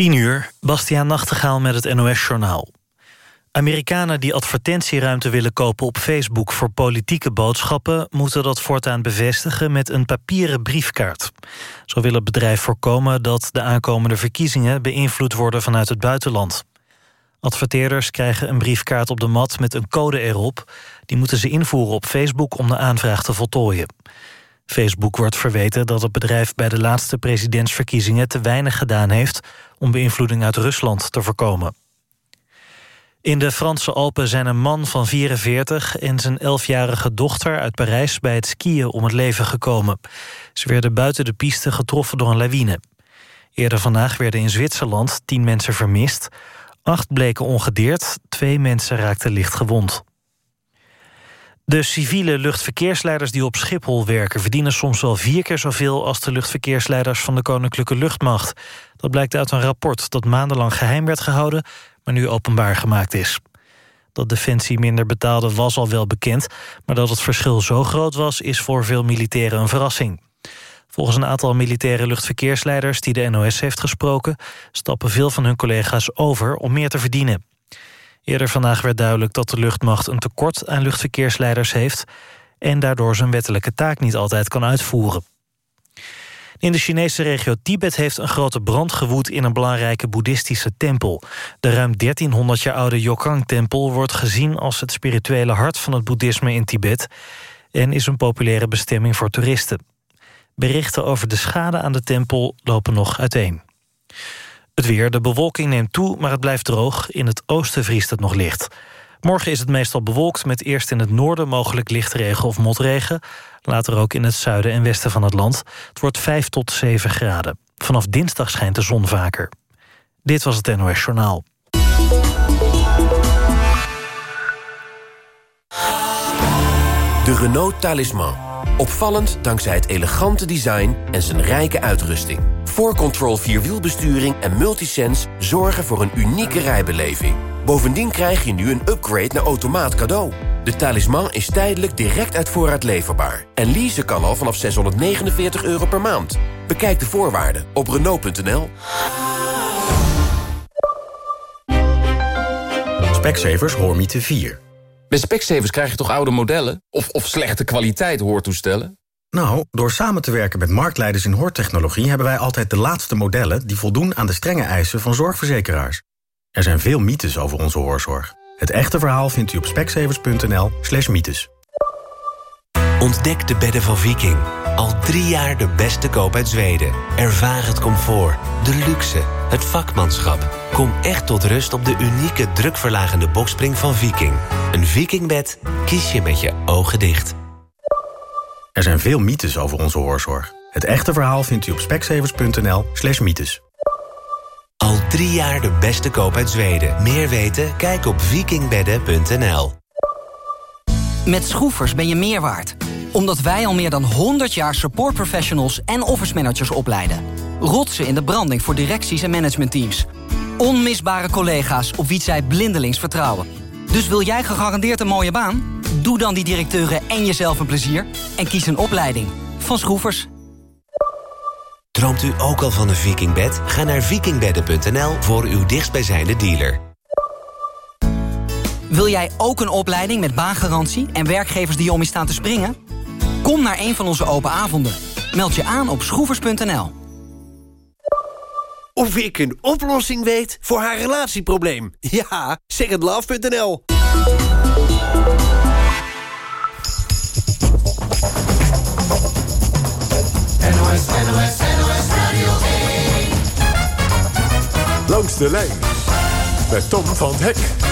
10 uur, Bastiaan Nachtegaal met het NOS-journaal. Amerikanen die advertentieruimte willen kopen op Facebook... voor politieke boodschappen moeten dat voortaan bevestigen... met een papieren briefkaart. Zo wil het bedrijf voorkomen dat de aankomende verkiezingen... beïnvloed worden vanuit het buitenland. Adverteerders krijgen een briefkaart op de mat met een code erop. Die moeten ze invoeren op Facebook om de aanvraag te voltooien. Facebook wordt verweten dat het bedrijf bij de laatste presidentsverkiezingen... te weinig gedaan heeft om beïnvloeding uit Rusland te voorkomen. In de Franse Alpen zijn een man van 44 en zijn 11-jarige dochter uit Parijs bij het skiën om het leven gekomen. Ze werden buiten de piste getroffen door een lawine. Eerder vandaag werden in Zwitserland tien mensen vermist. Acht bleken ongedeerd, twee mensen raakten licht gewond. De civiele luchtverkeersleiders die op Schiphol werken... verdienen soms wel vier keer zoveel als de luchtverkeersleiders van de Koninklijke Luchtmacht. Dat blijkt uit een rapport dat maandenlang geheim werd gehouden... maar nu openbaar gemaakt is. Dat Defensie minder betaalde was al wel bekend... maar dat het verschil zo groot was, is voor veel militairen een verrassing. Volgens een aantal militaire luchtverkeersleiders die de NOS heeft gesproken... stappen veel van hun collega's over om meer te verdienen. Eerder vandaag werd duidelijk dat de luchtmacht een tekort aan luchtverkeersleiders heeft... en daardoor zijn wettelijke taak niet altijd kan uitvoeren. In de Chinese regio Tibet heeft een grote brand gewoed... in een belangrijke boeddhistische tempel. De ruim 1300 jaar oude Yokang-tempel wordt gezien... als het spirituele hart van het boeddhisme in Tibet... en is een populaire bestemming voor toeristen. Berichten over de schade aan de tempel lopen nog uiteen. Het weer, de bewolking neemt toe, maar het blijft droog. In het oosten vriest het nog licht. Morgen is het meestal bewolkt met eerst in het noorden mogelijk lichtregen of motregen. Later ook in het zuiden en westen van het land. Het wordt 5 tot 7 graden. Vanaf dinsdag schijnt de zon vaker. Dit was het NOS Journaal. De Renault Talisman. Opvallend dankzij het elegante design en zijn rijke uitrusting. 4Control Vierwielbesturing en Multisense zorgen voor een unieke rijbeleving. Bovendien krijg je nu een upgrade naar automaat cadeau. De talisman is tijdelijk direct uit voorraad leverbaar. En leasen kan al vanaf 649 euro per maand. Bekijk de voorwaarden op Renault.nl. Specsavers Hoormiete 4. Bij Specsavers krijg je toch oude modellen? Of, of slechte kwaliteit hoortoestellen? Nou, door samen te werken met marktleiders in hoortechnologie... hebben wij altijd de laatste modellen die voldoen aan de strenge eisen van zorgverzekeraars. Er zijn veel mythes over onze hoorzorg. Het echte verhaal vindt u op speksevers.nl slash mythes. Ontdek de bedden van Viking. Al drie jaar de beste koop uit Zweden. Ervaar het comfort, de luxe, het vakmanschap. Kom echt tot rust op de unieke drukverlagende bokspring van Viking. Een Vikingbed kies je met je ogen dicht. Er zijn veel mythes over onze hoorzorg. Het echte verhaal vindt u op speksevers.nl slash mythes. Al drie jaar de beste koop uit Zweden. Meer weten? Kijk op vikingbedden.nl. Met Schroefers ben je meer waard. Omdat wij al meer dan 100 jaar support professionals en office managers opleiden. Rotsen in de branding voor directies en managementteams. Onmisbare collega's op wie zij blindelings vertrouwen. Dus wil jij gegarandeerd een mooie baan? Doe dan die directeuren en jezelf een plezier. En kies een opleiding. Van Schroefers. Droomt u ook al van een vikingbed? Ga naar vikingbedden.nl voor uw dichtstbijzijnde dealer. Wil jij ook een opleiding met baangarantie en werkgevers die om je staan te springen? Kom naar een van onze open avonden. Meld je aan op schroevers.nl. Of ik een oplossing weet voor haar relatieprobleem? Ja, secondlove.nl. NOS, NOS, NOS Radio 1. Langs de lijn met Tom van Hek.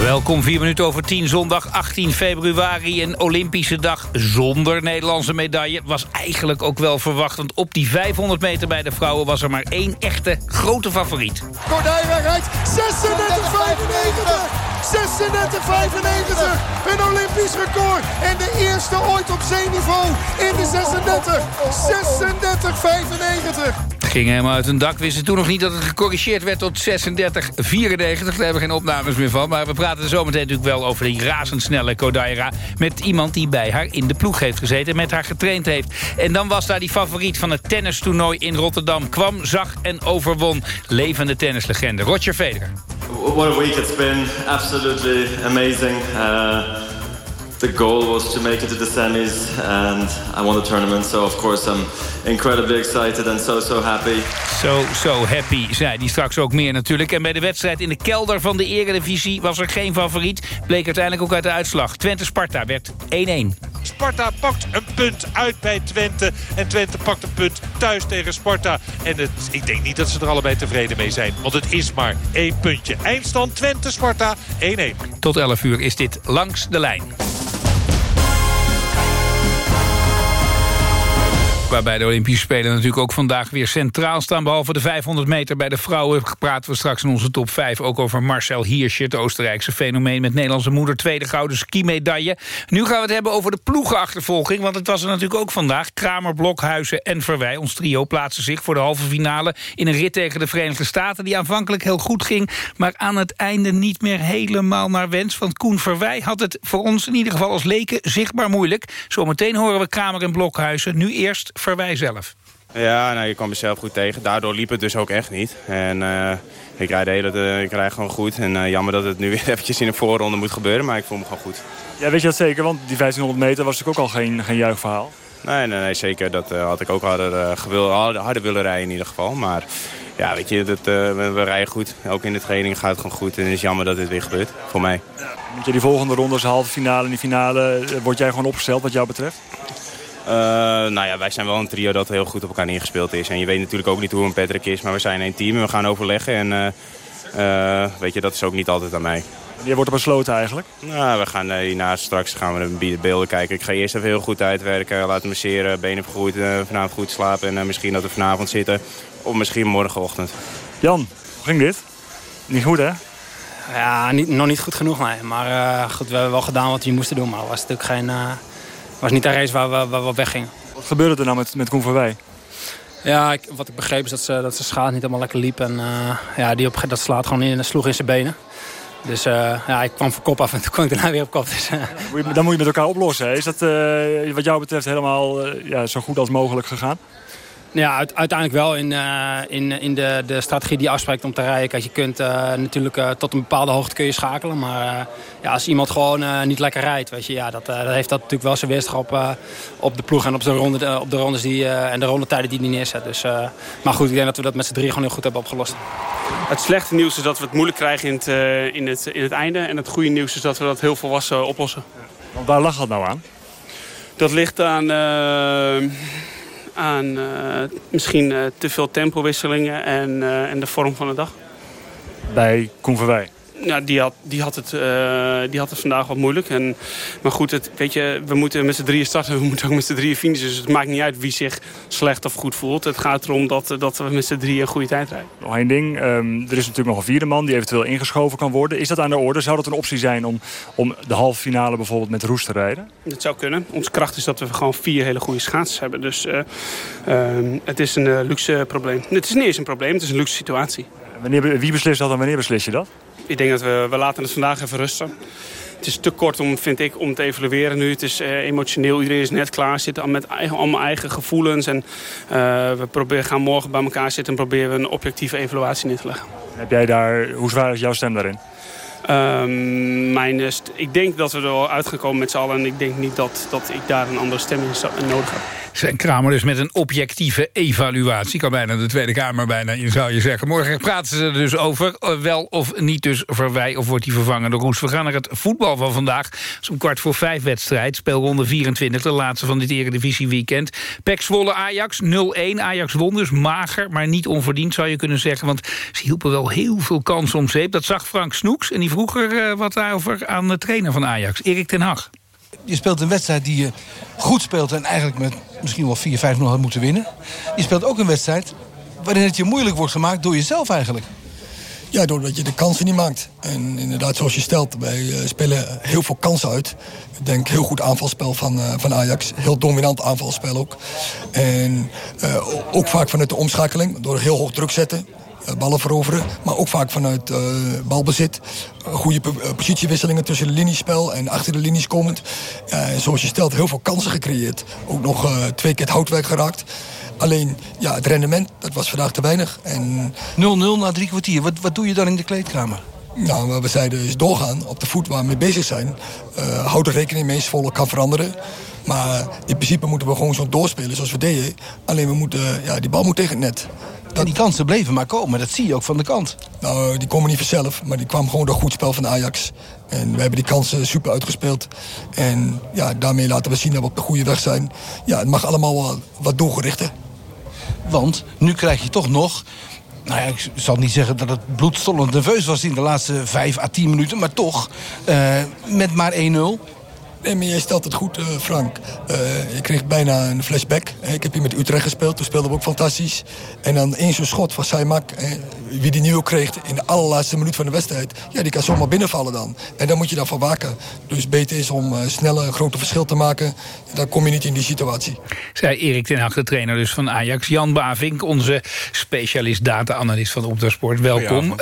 Welkom, 4 minuten over 10, zondag 18 februari. Een Olympische dag zonder Nederlandse medaille. Was eigenlijk ook wel verwachtend. Op die 500 meter bij de vrouwen was er maar één echte grote favoriet. Gordijnweg rijdt 36,95. 36,95. Een Olympisch record. En de eerste ooit op zeeniveau in de 36. 36,95. Ging helemaal uit een dak. Wisten toen nog niet dat het gecorrigeerd werd tot 36, 94. Daar hebben we geen opnames meer van. Maar we praten zometeen natuurlijk wel over die razendsnelle Kodaira... met iemand die bij haar in de ploeg heeft gezeten en met haar getraind heeft. En dan was daar die favoriet van het tennistoernooi in Rotterdam. Kwam, zag en overwon. Levende tennislegende Roger Federer. What a week it's been. Absolutely amazing. Uh, the goal was to make it to the semis and I won the tournament. So of course I'm incredibly excited and so so happy. So so happy, zei die straks ook meer natuurlijk. En bij de wedstrijd in de kelder van de Eredivisie was er geen favoriet. Bleek uiteindelijk ook uit de uitslag. Twente-Sparta werd 1-1. Sparta pakt een punt uit bij Twente. En Twente pakt een punt thuis tegen Sparta. En het, ik denk niet dat ze er allebei tevreden mee zijn. Want het is maar één puntje. Eindstand Twente-Sparta 1-1. Tot 11 uur is dit Langs de Lijn. Waarbij de Olympische Spelen natuurlijk ook vandaag weer centraal staan. Behalve de 500 meter bij de vrouwen praten we straks in onze top 5... ook over Marcel Hirscher, het Oostenrijkse fenomeen... met Nederlandse moeder, tweede gouden ski-medaille. Nu gaan we het hebben over de ploegenachtervolging... want het was er natuurlijk ook vandaag. Kramer, Blokhuizen en Verwij, ons trio, plaatsen zich voor de halve finale... in een rit tegen de Verenigde Staten die aanvankelijk heel goed ging... maar aan het einde niet meer helemaal naar wens. Want Koen Verwij had het voor ons in ieder geval als leken zichtbaar moeilijk. Zometeen horen we Kramer en Blokhuizen. Nu eerst Verwij zelf. Ja, nou, je kwam mezelf goed tegen. Daardoor liep het dus ook echt niet. En uh, ik rijd de hele uh, ik rijd gewoon goed. En uh, jammer dat het nu weer eventjes in de voorronde moet gebeuren. Maar ik voel me gewoon goed. Ja, weet je dat zeker? Want die 1500 meter was natuurlijk ook al geen, geen juichverhaal. Nee, nee, nee, zeker. Dat had ik ook harder, gewil, harder, harder, willen rijden in ieder geval. Maar ja, weet je, dat, we, we, rijden goed. Ook in de training gaat het gewoon goed. En het is jammer dat dit weer gebeurt, voor mij. Ja, moet je die volgende ronde, de halve finale en die finale... word jij gewoon opgesteld wat jou betreft? Uh, nou ja, wij zijn wel een trio dat heel goed op elkaar ingespeeld is. En je weet natuurlijk ook niet hoe een Patrick is, maar we zijn een team en we gaan overleggen. En uh, uh, weet je, dat is ook niet altijd aan mij. Je wordt er besloten eigenlijk? Nou, we gaan hiernaast straks gaan we de beelden kijken. Ik ga eerst even heel goed uitwerken, laten masseren, benen vergroeid, vanavond goed slapen. En misschien dat we vanavond zitten, of misschien morgenochtend. Jan, hoe ging dit? Niet goed hè? Ja, niet, nog niet goed genoeg, nee. Maar goed, we hebben wel gedaan wat we moesten doen. Maar het was natuurlijk geen was niet de race waar we, waar we weggingen. Wat gebeurde er nou met, met Koen Verwij? Ja, ik, wat ik begreep is dat ze, dat ze schaat niet helemaal lekker liep. En uh, ja, die op, dat slaat gewoon in en sloeg in zijn benen. Dus uh, ja, ik kwam voor kop af en toen kwam ik daarna weer op kop. Dus, uh. Dan moet je met elkaar oplossen. Hè? Is dat wat jou betreft helemaal ja, zo goed als mogelijk gegaan? Ja, uiteindelijk wel in, uh, in, in de, de strategie die je afspreekt om te rijden. Kijk, je kunt uh, natuurlijk uh, tot een bepaalde hoogte kun je schakelen. Maar ja, als iemand gewoon niet lekker rijdt, weet je, ja, dat, dat heeft dat natuurlijk wel zijn weerslag op, op de ploeg en op de, ronde, op de rondes die, en de rondetijden die hij neerzet. Dus, maar goed, ik denk dat we dat met z'n drie gewoon heel goed hebben opgelost. Het slechte nieuws is dat we het moeilijk krijgen in het, in het, in het einde. En het goede nieuws is dat we dat heel volwassen oplossen. Want waar lag dat nou aan? Dat ligt aan aan uh, misschien uh, te veel tempowisselingen en, uh, en de vorm van de dag. Bij Koen Verwij? Ja, die had, die, had het, die had het vandaag wat moeilijk. En, maar goed, het, weet je, we moeten met z'n drieën starten. We moeten ook met z'n drieën finishen. Dus het maakt niet uit wie zich slecht of goed voelt. Het gaat erom dat, dat we met z'n drieën een goede tijd rijden. Nog één ding. Um, er is natuurlijk nog een vierde man die eventueel ingeschoven kan worden. Is dat aan de orde? Zou dat een optie zijn om, om de halve finale bijvoorbeeld met Roes te rijden? Dat zou kunnen. Onze kracht is dat we gewoon vier hele goede schaatsers hebben. Dus uh, uh, het is een uh, luxe probleem. Het is niet eens een probleem, het is een luxe situatie. Wanneer, wie beslist dat en wanneer beslis je dat? Ik denk dat we, we laten het vandaag even rusten. Het is te kort om, vind ik, om te evalueren nu. Het is uh, emotioneel, iedereen is net klaar. Zitten met eigen, allemaal eigen gevoelens. En uh, we proberen, gaan morgen bij elkaar zitten en proberen we een objectieve evaluatie neer te leggen. Heb jij daar, hoe zwaar is jouw stem daarin? Um, mijn, ik denk dat we er wel uit gaan komen met z'n allen. En ik denk niet dat, dat ik daar een andere stem in nodig heb. Zijn Kramer dus met een objectieve evaluatie. Kan bijna de Tweede Kamer bijna zou je zeggen. Morgen praten ze er dus over. Wel of niet dus Verwij of wordt hij vervangen door Roes. We gaan naar het voetbal van vandaag. Zo'n kwart voor vijf wedstrijd. Speelronde 24, de laatste van dit Eredivisie weekend. Pek Zwolle Ajax 0-1. Ajax won dus mager, maar niet onverdiend zou je kunnen zeggen. Want ze hielpen wel heel veel kansen om zeep. Dat zag Frank Snoeks en die vroeg er uh, wat daarover aan de trainer van Ajax, Erik ten Hag. Je speelt een wedstrijd die je goed speelt en eigenlijk met misschien wel 4-5-0 had moeten winnen. Je speelt ook een wedstrijd waarin het je moeilijk wordt gemaakt door jezelf eigenlijk. Ja, doordat je de kansen niet maakt. En inderdaad, zoals je stelt, wij eh, spelen heel veel kansen uit. Ik denk heel goed aanvalspel van, uh, van Ajax. Heel dominant aanvalspel ook. En uh, ook vaak vanuit de omschakeling, door heel hoog druk zetten. Ballen veroveren, maar ook vaak vanuit balbezit. goede positiewisselingen tussen de liniespel en achter de linies komend. en zoals je stelt, heel veel kansen gecreëerd. Ook nog twee keer het houtwerk geraakt. Alleen, ja, het rendement, dat was vandaag te weinig. 0-0 na drie kwartier. Wat, wat doe je dan in de kleedkamer? Nou, we zeiden is doorgaan op de voet waar we mee bezig zijn. Uh, houd er rekening mee, volle kan veranderen. Maar in principe moeten we gewoon zo doorspelen zoals we deden. Alleen we moeten, ja, die bal moet tegen het net. Dat... die kansen bleven maar komen, dat zie je ook van de kant. Nou, die komen niet vanzelf, maar die kwam gewoon door goed spel van Ajax. En we hebben die kansen super uitgespeeld. En ja, daarmee laten we zien dat we op de goede weg zijn. Ja, het mag allemaal wat, wat doelgerichter. Want nu krijg je toch nog... Nou ja, ik zal niet zeggen dat het bloedstollend nerveus was in de laatste 5 à 10 minuten. Maar toch, uh, met maar 1-0. Nee, maar jij stelt het goed, uh, Frank. Uh, ik kreeg bijna een flashback. Ik heb hier met Utrecht gespeeld, toen speelden we ook fantastisch. En dan één zo'n schot van Saimak, wie die nu ook kreeg in de allerlaatste minuut van de wedstrijd... ja, die kan zomaar binnenvallen dan. En daar moet je dan van waken. Dus beter is om uh, snel een grote verschil te maken. Dan kom je niet in die situatie. Zei Erik ten Hag, de trainer dus van Ajax. Jan Bavink, onze specialist data-analyst van Opdersport. Welkom.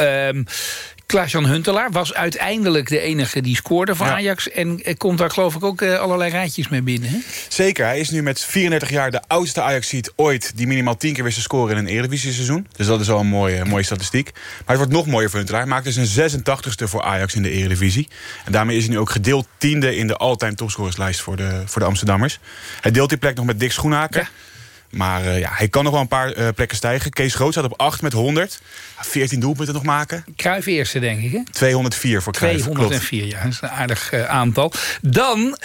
Klaas-Jan Huntelaar was uiteindelijk de enige die scoorde voor Ajax. En komt daar geloof ik ook eh, allerlei rijtjes mee binnen. Hè? Zeker, hij is nu met 34 jaar de oudste Ajax-ziet ooit... die minimaal 10 keer wist te scoren in een Eredivisie-seizoen. Dus dat is al een mooie, mooie statistiek. Maar het wordt nog mooier voor Huntelaar. Hij maakt dus een 86ste voor Ajax in de Eredivisie. En daarmee is hij nu ook gedeeld tiende in de all-time topscorerslijst voor de, voor de Amsterdammers. Hij deelt die plek nog met Dick Schoenhaker... Maar uh, ja, hij kan nog wel een paar uh, plekken stijgen. Kees Groot staat op 8 met 100. 14 doelpunten nog maken. Kruif eerste, denk ik, hè? 204 voor Kruif. 204, klopt. ja. Dat is een aardig uh, aantal. Dan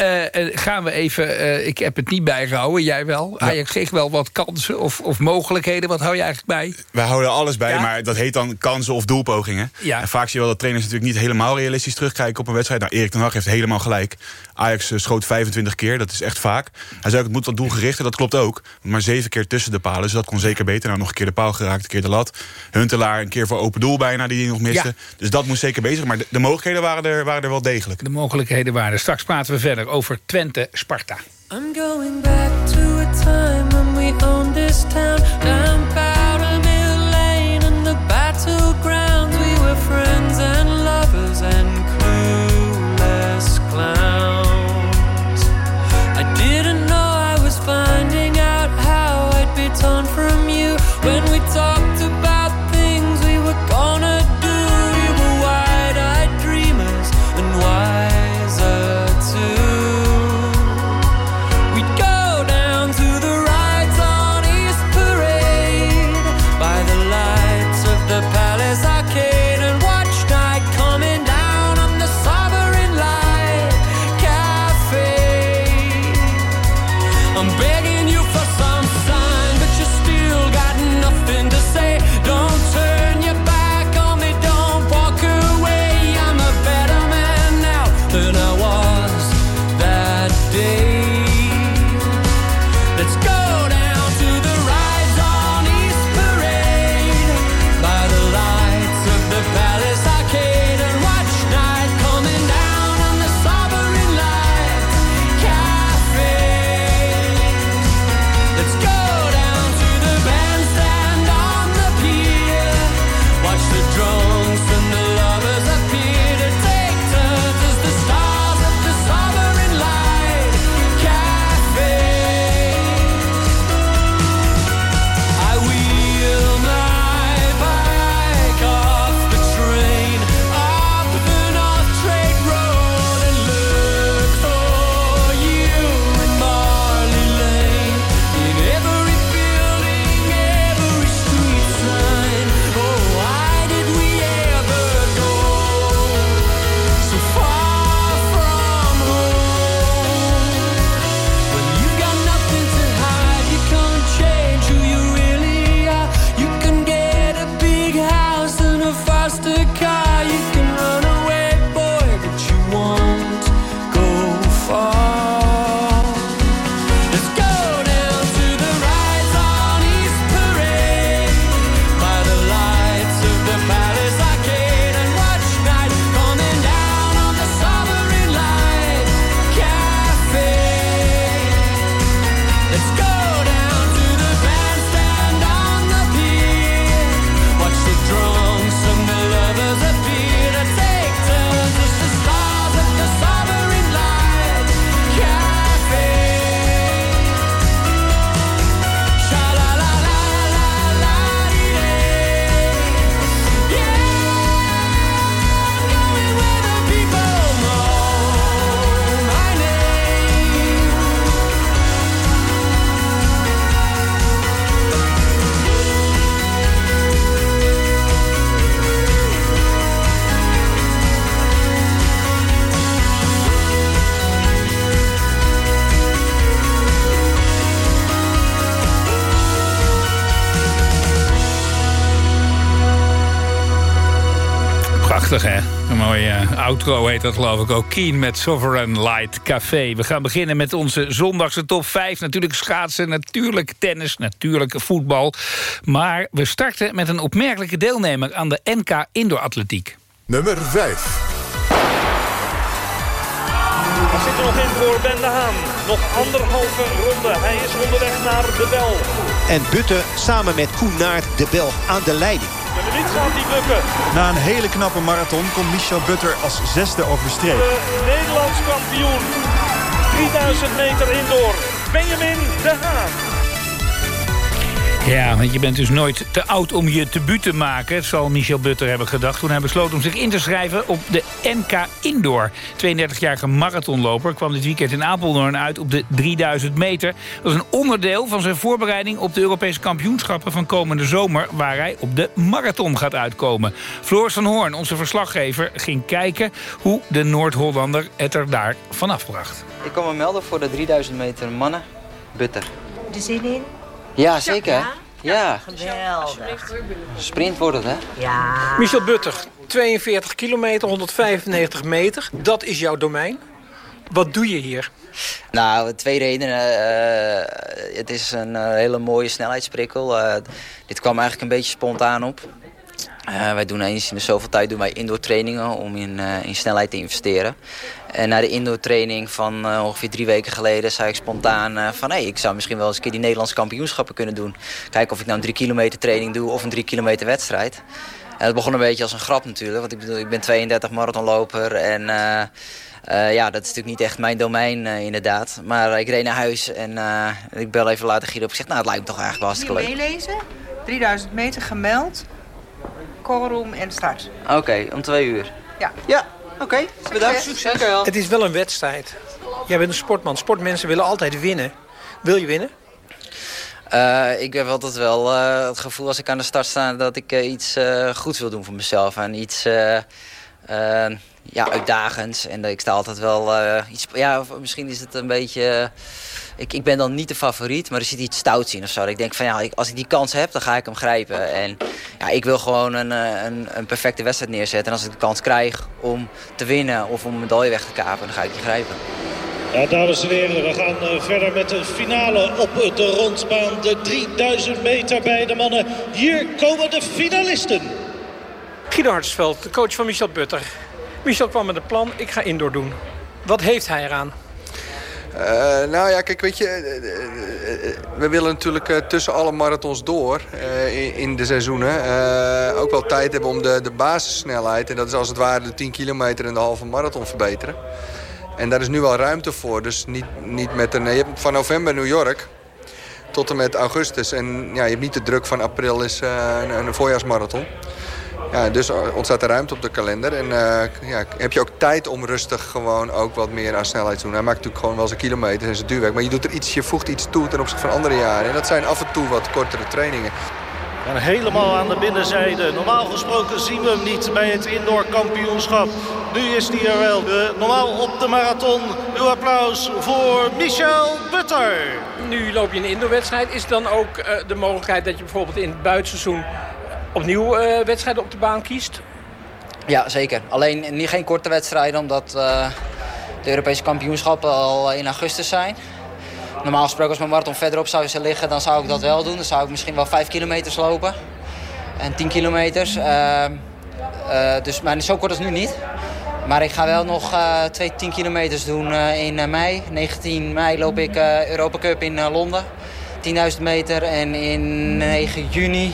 gaan we even... ik heb het niet bijgehouden, jij wel. Ja. Ajax kreeg wel wat kansen of, of mogelijkheden. Wat hou je eigenlijk bij? Wij houden alles bij, ja. maar dat heet dan kansen of doelpogingen. Ja. En vaak zie je wel dat trainers natuurlijk niet helemaal realistisch terugkijken op een wedstrijd. Nou, Erik ten Hag heeft helemaal gelijk. Ajax schoot 25 keer, dat is echt vaak. Hij zei ook, het moet wat doelgerichter, dat klopt ook. Maar zeven keer tussen de palen, dus dat kon zeker beter. Nou, nog een keer de paal geraakt, een keer de lat. Huntelaar een keer voor open doel bijna, die hij nog miste. Ja. Dus dat moest zeker bezig. Maar de, de, mogelijkheden waren er, waren er wel degelijk. De mogelijkheden waren er. Straks praten we verder over Twente-Sparta. I'm going back to a time when we owned this town. Outro heet dat geloof ik ook. Keen met Sovereign Light Café. We gaan beginnen met onze zondagse top 5. Natuurlijk schaatsen, natuurlijk tennis, natuurlijk voetbal. Maar we starten met een opmerkelijke deelnemer... aan de NK Indoor Atletiek. Nummer 5. Er zit er nog in voor Ben de Haan. Nog anderhalve ronde. Hij is onderweg naar de bel. En Butte samen met Koen Naert de Belg aan de leiding. De minuut gaat die lukken. Na een hele knappe marathon komt Michel Butter als zesde over de streep. De Nederlands kampioen. 3000 meter indoor. Benjamin de Haan. Ja, want je bent dus nooit te oud om je debuut te maken... zal Michel Butter hebben gedacht toen hij besloot om zich in te schrijven... op de NK Indoor. 32-jarige marathonloper kwam dit weekend in Apeldoorn uit op de 3000 meter. Dat is een onderdeel van zijn voorbereiding op de Europese kampioenschappen... van komende zomer, waar hij op de marathon gaat uitkomen. Floris van Hoorn, onze verslaggever, ging kijken... hoe de Noord-Hollander het er daar vanaf bracht. Ik kom me melden voor de 3000 meter mannen. Butter. De zin in? Ja, zeker. Ja? Ja. Geweldig. Sprint wordt het, hè? Ja. Michel Butter, 42 kilometer, 195 meter. Dat is jouw domein. Wat doe je hier? Nou, twee redenen. Eh, het is een eh, hele mooie snelheidsprikkel. Eh, dit kwam eigenlijk een beetje spontaan op. Eh, wij doen eens in de zoveel tijd doen wij indoor trainingen om in, eh, in snelheid te investeren. En na de indoor training van eh, ongeveer drie weken geleden zei ik spontaan eh, van... hé, ik zou misschien wel eens een keer die Nederlandse kampioenschappen kunnen doen. Kijken of ik nou een drie kilometer training doe of een drie kilometer wedstrijd. En dat begon een beetje als een grap natuurlijk. Want ik bedoel, ik ben 32 marathonloper en... eh, eh, ja, dat is natuurlijk niet echt mijn domein eh, inderdaad. Maar ik reed naar huis en eh, ik bel even later Guido op. Ik zeg, nou, het lijkt me toch eigenlijk wel hartstikke leuk. meelezen? 3000 meter gemeld. Callroom en start. Oké, om twee uur. Ja. Ja, oké. Bedankt. Succes. Het is wel een wedstrijd. Jij bent een sportman. Sportmensen willen altijd winnen. Wil je winnen? Eh, ik heb altijd wel eh, het gevoel als ik aan de start sta dat ik eh, iets eh, goeds wil doen voor mezelf. En iets ja, uitdagends. En ik sta altijd wel eh, iets. Ja, misschien is het een beetje. Ik, ik ben dan niet de favoriet, maar er zit iets stouts in of zo. Dat ik denk van ja, ik- als ik die kans heb, dan ga ik hem grijpen. En ja, ik wil gewoon een, eh, een, een perfecte wedstrijd neerzetten. En als ik de kans krijg om te winnen of om een medaille weg te kapen, dan ga ik die grijpen. Ja, dames en heren, we gaan eh, verder met de finale op de rondbaan. De 3000 meter bij de mannen. Hier komen de finalisten. Guido Hartsveld, de coach van Michel Butter. Michel kwam met een plan, ik ga indoor doen. Wat heeft hij eraan? Eh, nou ja, kijk, weet je, eh, eh, we willen natuurlijk tussen alle marathons door in, in de seizoenen. ook wel tijd hebben om de, de basissnelheid, en dat is als het ware de 10 kilometer en de halve marathon verbeteren. En daar is nu wel ruimte voor, dus niet, niet met een... Je hebt van november New York tot en met augustus. En ja, je hebt niet de druk van april is een, een voorjaarsmarathon. Ja, dus ontstaat er ruimte op de kalender. En eh, ja, heb je ook tijd om rustig gewoon ook wat meer aan snelheid te doen. Hij maakt natuurlijk gewoon wel zijn kilometers en zijn duurwerk. Maar je, doet er iets, je voegt iets toe ten opzichte van andere jaren. En dat zijn af en toe wat kortere trainingen. En helemaal aan de binnenzijde. Normaal gesproken zien we hem niet bij het indoor kampioenschap. Nu is hij er wel. Eh, normaal op de marathon. Uw applaus voor Michel Butter. Nu loop je een indoorwedstrijd. Is dan ook eh, de mogelijkheid dat je bijvoorbeeld in het buitenseizoen opnieuw eh, wedstrijden op de baan kiest? Ja, zeker. Alleen niet, geen korte wedstrijden, omdat eh, de Europese kampioenschappen al in augustus zijn. Normaal gesproken als mijn marathon verderop zou ze liggen, dan zou ik dat wel doen. Dan zou ik misschien wel 5 kilometers lopen. En 10 kilometers. Eh, dus, maar zo kort als nu niet. Maar ik ga wel nog eh, twee 10 kilometers doen in mei. 19 mei loop ik Europa Cup in Londen. 10.000 meter. En in 9 juni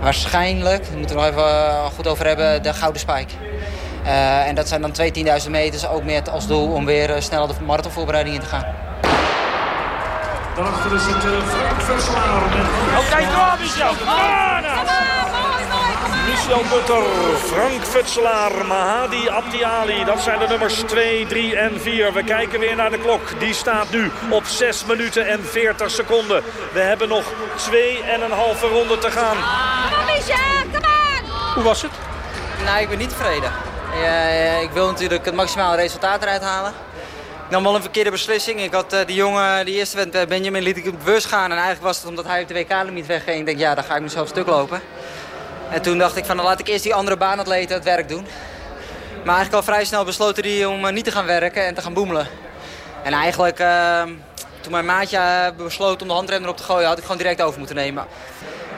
waarschijnlijk, daar moeten we nog even eh, goed over hebben, de Gouden Spijk. Eh, en dat zijn dan twee 10.000 meters, ook met als doel om weer eh, snel de marathonvoorbereiding in te gaan. Daarachter is het Frank Verselaar. Oké, door Michel. Michel Butter, Frank Futselaar, Mahadi Abdiali. Dat zijn de nummers 2, 3 en 4. We kijken weer naar de klok. Die staat nu op 6 minuten en 40 seconden. We hebben nog 2,5 ronde te gaan. Kom Michel, kom aan! Hoe was het? Nou, ik ben niet tevreden. Eh, ik wil natuurlijk het maximale resultaat eruit halen. Ik nam wel een verkeerde beslissing. Ik had eh, die jongen, die eerste wedstrijd, Benjamin, liet ik bewust gaan. En eigenlijk was het omdat hij op de WK-limiet wegging. Ik denk, ja, dan ga ik mezelf stuk lopen. En toen dacht ik van, dan laat ik eerst die andere baanatleten het werk doen. Maar eigenlijk al vrij snel besloten hij om eh, niet te gaan werken en te gaan boemelen. En eigenlijk, eh, toen mijn maatje eh, besloot om de handrem erop te gooien, had ik gewoon direct over moeten nemen.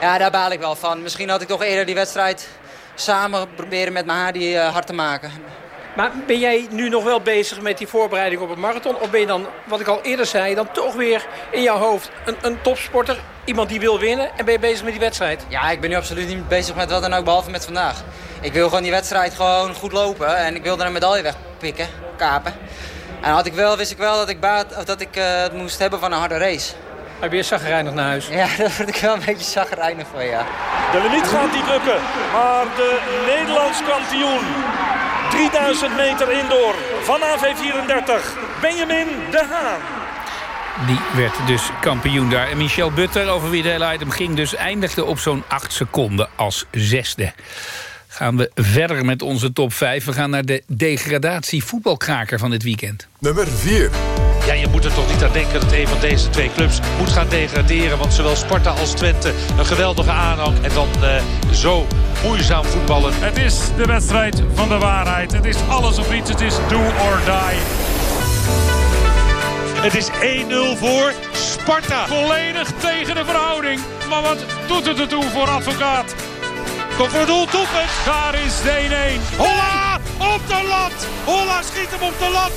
Ja, daar baal ik wel van. Misschien had ik toch eerder die wedstrijd samen proberen met Mahadi eh, hard te maken. Maar ben jij nu nog wel bezig met die voorbereiding op het marathon? Of ben je dan, wat ik al eerder zei, dan toch weer in jouw hoofd een, een topsporter? Iemand die wil winnen en ben je bezig met die wedstrijd? Ja, ik ben nu absoluut niet bezig met wat dan ook, behalve met vandaag. Ik wil gewoon die wedstrijd gewoon goed lopen en ik wilde een medaille wegpikken, kapen. En had ik wel, wist ik wel dat ik, baat, of dat ik eh, het moest hebben van een harde race. Ben je zagrijnig naar huis? Ja, daar word ik wel een beetje zagrijnig van, ja. De limiet gaat niet lukken, maar de Nederlands kampioen 3000 meter indoor van AV34, Benjamin De Haan. Die werd dus kampioen daar. En Michel Butter, over wie het hele item ging... dus eindigde op zo'n 8 seconden als zesde. Gaan we verder met onze top 5. We gaan naar de degradatie voetbalkraker van dit weekend. Nummer 4. Ja, je moet er toch niet aan denken dat een van deze twee clubs moet gaan degraderen. Want zowel Sparta als Twente een geweldige aanhang. En dan eh, zo moeizaam voetballen. Het is de wedstrijd van de waarheid. Het is alles of niets. Het is do or die. Het is 1-0 voor Sparta. Volledig tegen de verhouding. Maar wat doet het ertoe voor advocaat? Kom voor doel, Toepens. Daar is de 1-1. Holla op de lat. Holla schiet hem op de lat.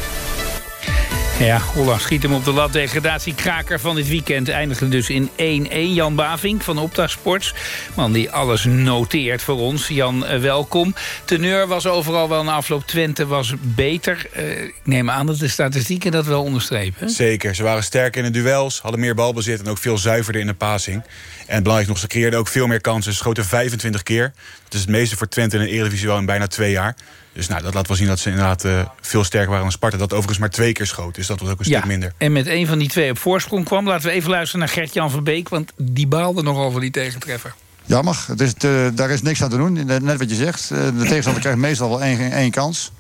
Ja, Holla schiet hem op de lat. Degradatiekraker van dit weekend eindigde dus in 1-1. Jan Bavink van Opta Sports. Man die alles noteert voor ons. Jan, eh, welkom. Teneur was overal wel na afloop. Twente was beter. Eh, ik neem aan dat de statistieken dat wel onderstrepen. Zeker, ze waren sterker in de duels, hadden meer balbezit... en ook veel zuiverder in de passing. En belangrijk nog, ze creëerden ook veel meer kansen. Ze schoten 25 keer. Dat is het meeste voor Twente in de Eredivisie wel in bijna twee jaar. Dus nou, dat laat wel zien dat ze inderdaad eh, veel sterker waren dan Sparta. Dat overigens maar twee keer schoot, dus dat was ook een stuk minder. En met een van die twee op voorsprong kwam. Laten we even luisteren naar Gert-Jan van Beek. Want die baalde nogal van die tegentreffer. Jammer, het is, eh, daar is niks aan te doen. Net wat je zegt, eh, de tegenstander krijgt meestal wel één, één kans.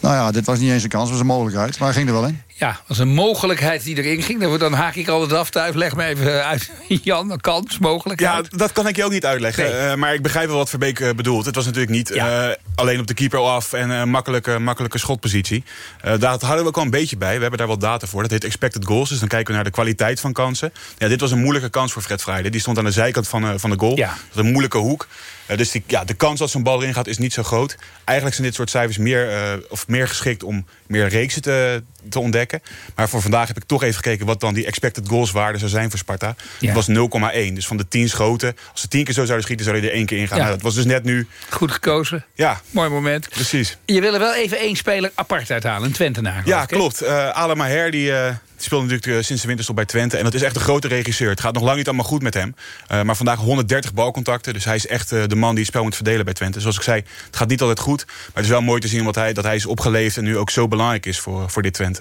Nou ja, dit was niet eens een kans, het was een mogelijkheid. Maar hij ging er wel in. Ja, dat was een mogelijkheid die erin ging. Dan- Dan haak ik altijd af thuis. Leg me even uit. Jan, een kans, mogelijkheid. Ja, dat kan ik je ook niet uitleggen. Eh, maar ik begrijp wel wat Verbeek eh, bedoelt. Het was natuurlijk niet eh, alleen op de keeper af en een makkelijke, makkelijke schotpositie. Eh, daar hadden we ook wel een beetje bij. We hebben daar wel data voor. Dat heet expected goals. Dus dan kijken we naar de kwaliteit van kansen. Ja, dit was een moeilijke kans voor Fred Vrijden. Die stond aan de zijkant van, eh, van de goal. Dat was een moeilijke hoek. Eh, dus die, ja, de kans dat zo'n bal erin gaat is niet zo groot. Eigenlijk zijn dit soort cijfers meer, eh, of meer geschikt om meer reeksen te, te ontdekken. Maar voor vandaag heb ik toch even gekeken wat dan die expected goals waarde zou zijn voor Sparta. Ja. Dat was 0,1. Dus van de 10 schoten, als ze 10 keer zo zouden schieten, zou je er één keer ingaan. Ja. Nou, dat was dus net nu. Goed gekozen. Ja. Mooi moment. Precies. Je wil er wel even één speler apart uithalen. Een Twentenaar. Ja, ik, klopt. Uh, Maher die, eh, die speelt natuurlijk eh, sinds de winterstop bij Twente. En dat is echt een grote regisseur. Het gaat nog lang niet allemaal goed met hem. Eh, maar vandaag 130 balcontacten. Dus hij is echt eh, de man die het spel moet verdelen bij Twente. Zoals ik zei, het gaat niet altijd goed. Maar het is wel mooi te zien wat hij, dat hij is opgeleefd... en nu ook zo belangrijk is voor, voor dit Twente.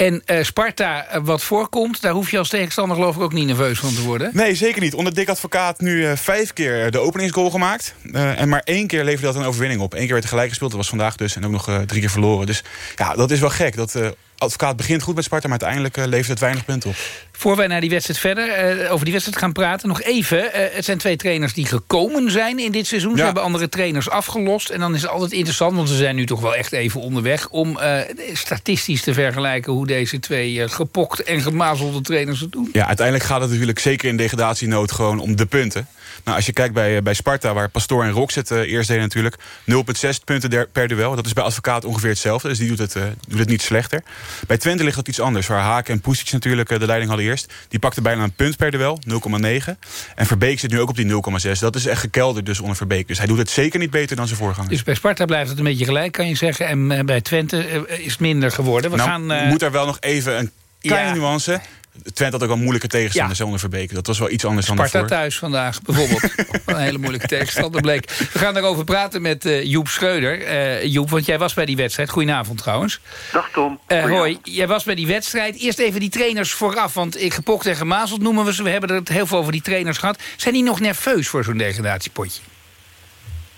En eh, Sparta, eh, wat voorkomt, daar hoef je als tegenstander geloof ik ook niet nerveus van te worden. Nee, zeker niet. Onder Dick Advocaat nu eh, vijf keer de openingsgoal gemaakt. En maar één keer leverde dat een overwinning op. Eén keer werd er gelijk gespeeld, dat was vandaag dus. En ook nog drie keer verloren. Dus ja, dat is wel gek. Dat Advocaat begint goed met Sparta... maar uiteindelijk levert het weinig punten op. Voor wij naar die wedstrijd verder, eh, over die wedstrijd gaan praten... nog even, eh, het zijn twee trainers die gekomen zijn in dit seizoen. Ze hebben andere trainers afgelost. En dan is het altijd interessant, want ze zijn nu toch wel echt even onderweg... om eh, statistisch te vergelijken hoe deze twee gepokte en gemazelde trainers het doen. Ja, uiteindelijk gaat het natuurlijk zeker in degradatienood gewoon om de punten. Nou, als je kijkt bij, bij Sparta, waar Pastoor en het eh, eerst deden natuurlijk... 0,6 punten per duel. Dat is bij Advocaat ongeveer hetzelfde, dus die doet het, doet het niet slechter. Bij Twente ligt dat iets anders, waar Haak en Pusic natuurlijk de leiding hadden eerst. Die pakten bijna een punt per duel, 0,9. En Verbeek zit nu ook op die 0,6. Dat is echt gekelderd dus onder Verbeek. Dus hij doet het zeker niet beter dan zijn voorganger. Dus bij Sparta blijft het een beetje gelijk, kan je zeggen. En eh, bij Twente eh, is het minder geworden. We nou, gaan, eh, moet daar wel nog even een kleine Ja. nuance... Twente had ook wel moeilijke tegenstanders Ja. onder Verbeek. Dat was wel iets anders dan Sparta daarvoor. thuis vandaag, bijvoorbeeld. een hele moeilijke tegenstander bleek. We gaan daarover praten met eh, Joep Schreuder. Eh, Joep, want jij was bij die wedstrijd. Goedenavond trouwens. Dag Tom. Eh, Goedenavond. hoi, jij was bij die wedstrijd. Eerst even die trainers vooraf, want ik gepokt en gemazeld noemen we ze. We hebben het heel veel over die trainers gehad. Zijn die nog nerveus voor zo'n degradatiepotje?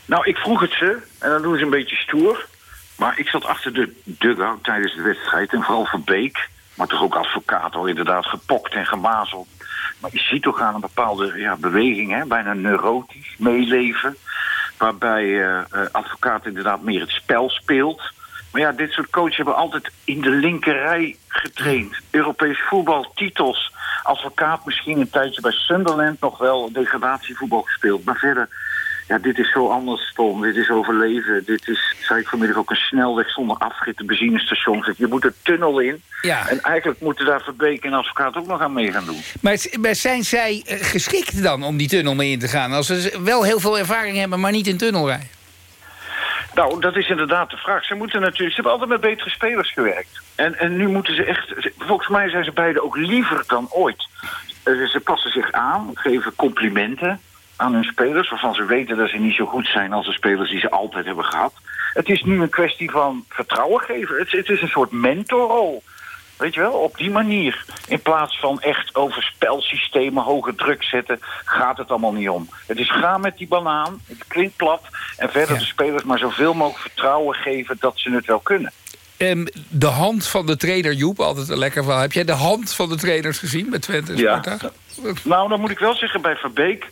Nou, ik vroeg het ze en dan doen ze een beetje stoer. Maar ik zat achter de dugout tijdens de wedstrijd. En vooral Verbeek, maar toch ook advocaat al inderdaad gepokt en gemazeld. Maar je ziet toch aan een bepaalde ja, beweging, hè, bijna neurotisch, meeleven. Waarbij eh, eh, advocaat inderdaad meer het spel speelt. Maar ja, dit soort coaches hebben altijd in de linkerij getraind. Europees voetbal, titels. Advocaat misschien een tijdje bij Sunderland nog wel degradatievoetbal gespeeld. Maar verder, ja, dit is zo anders, Tom. Dit is overleven. Dit is, zei ik vanmiddag ook, een snelweg zonder afrit, benzinestations. Je moet er tunnel in. Ja. En eigenlijk moeten daar Verbeek en advocaat ook nog aan mee gaan doen. Maar, zijn zij eh, geschikt dan om die tunnel mee in te gaan? Als ze wel heel veel ervaring hebben, maar niet in tunnel rijden? Nou, dat is inderdaad de vraag. Ze moeten natuurlijk, ze hebben altijd met betere spelers gewerkt. En, en nu moeten ze echt, volgens mij zijn ze beide ook liever dan ooit. Eh, ze passen zich aan, geven complimenten aan hun spelers, waarvan ze weten dat ze niet zo goed zijn als de spelers die ze altijd hebben gehad. Het is nu een kwestie van vertrouwen geven. Het, het is een soort mentorrol. Weet je wel, op die manier. In plaats van echt over spelsystemen, hoge druk zetten, gaat het allemaal niet om. Het is ga met die banaan, het klinkt plat, en verder de spelers maar zoveel mogelijk vertrouwen geven dat ze het wel kunnen. Ehm, de hand van de trainer, Joep, altijd een lekker verhaal. Heb jij de hand van de trainers gezien met Twente en Sparta? Nou, dan moet ik wel zeggen bij Verbeek.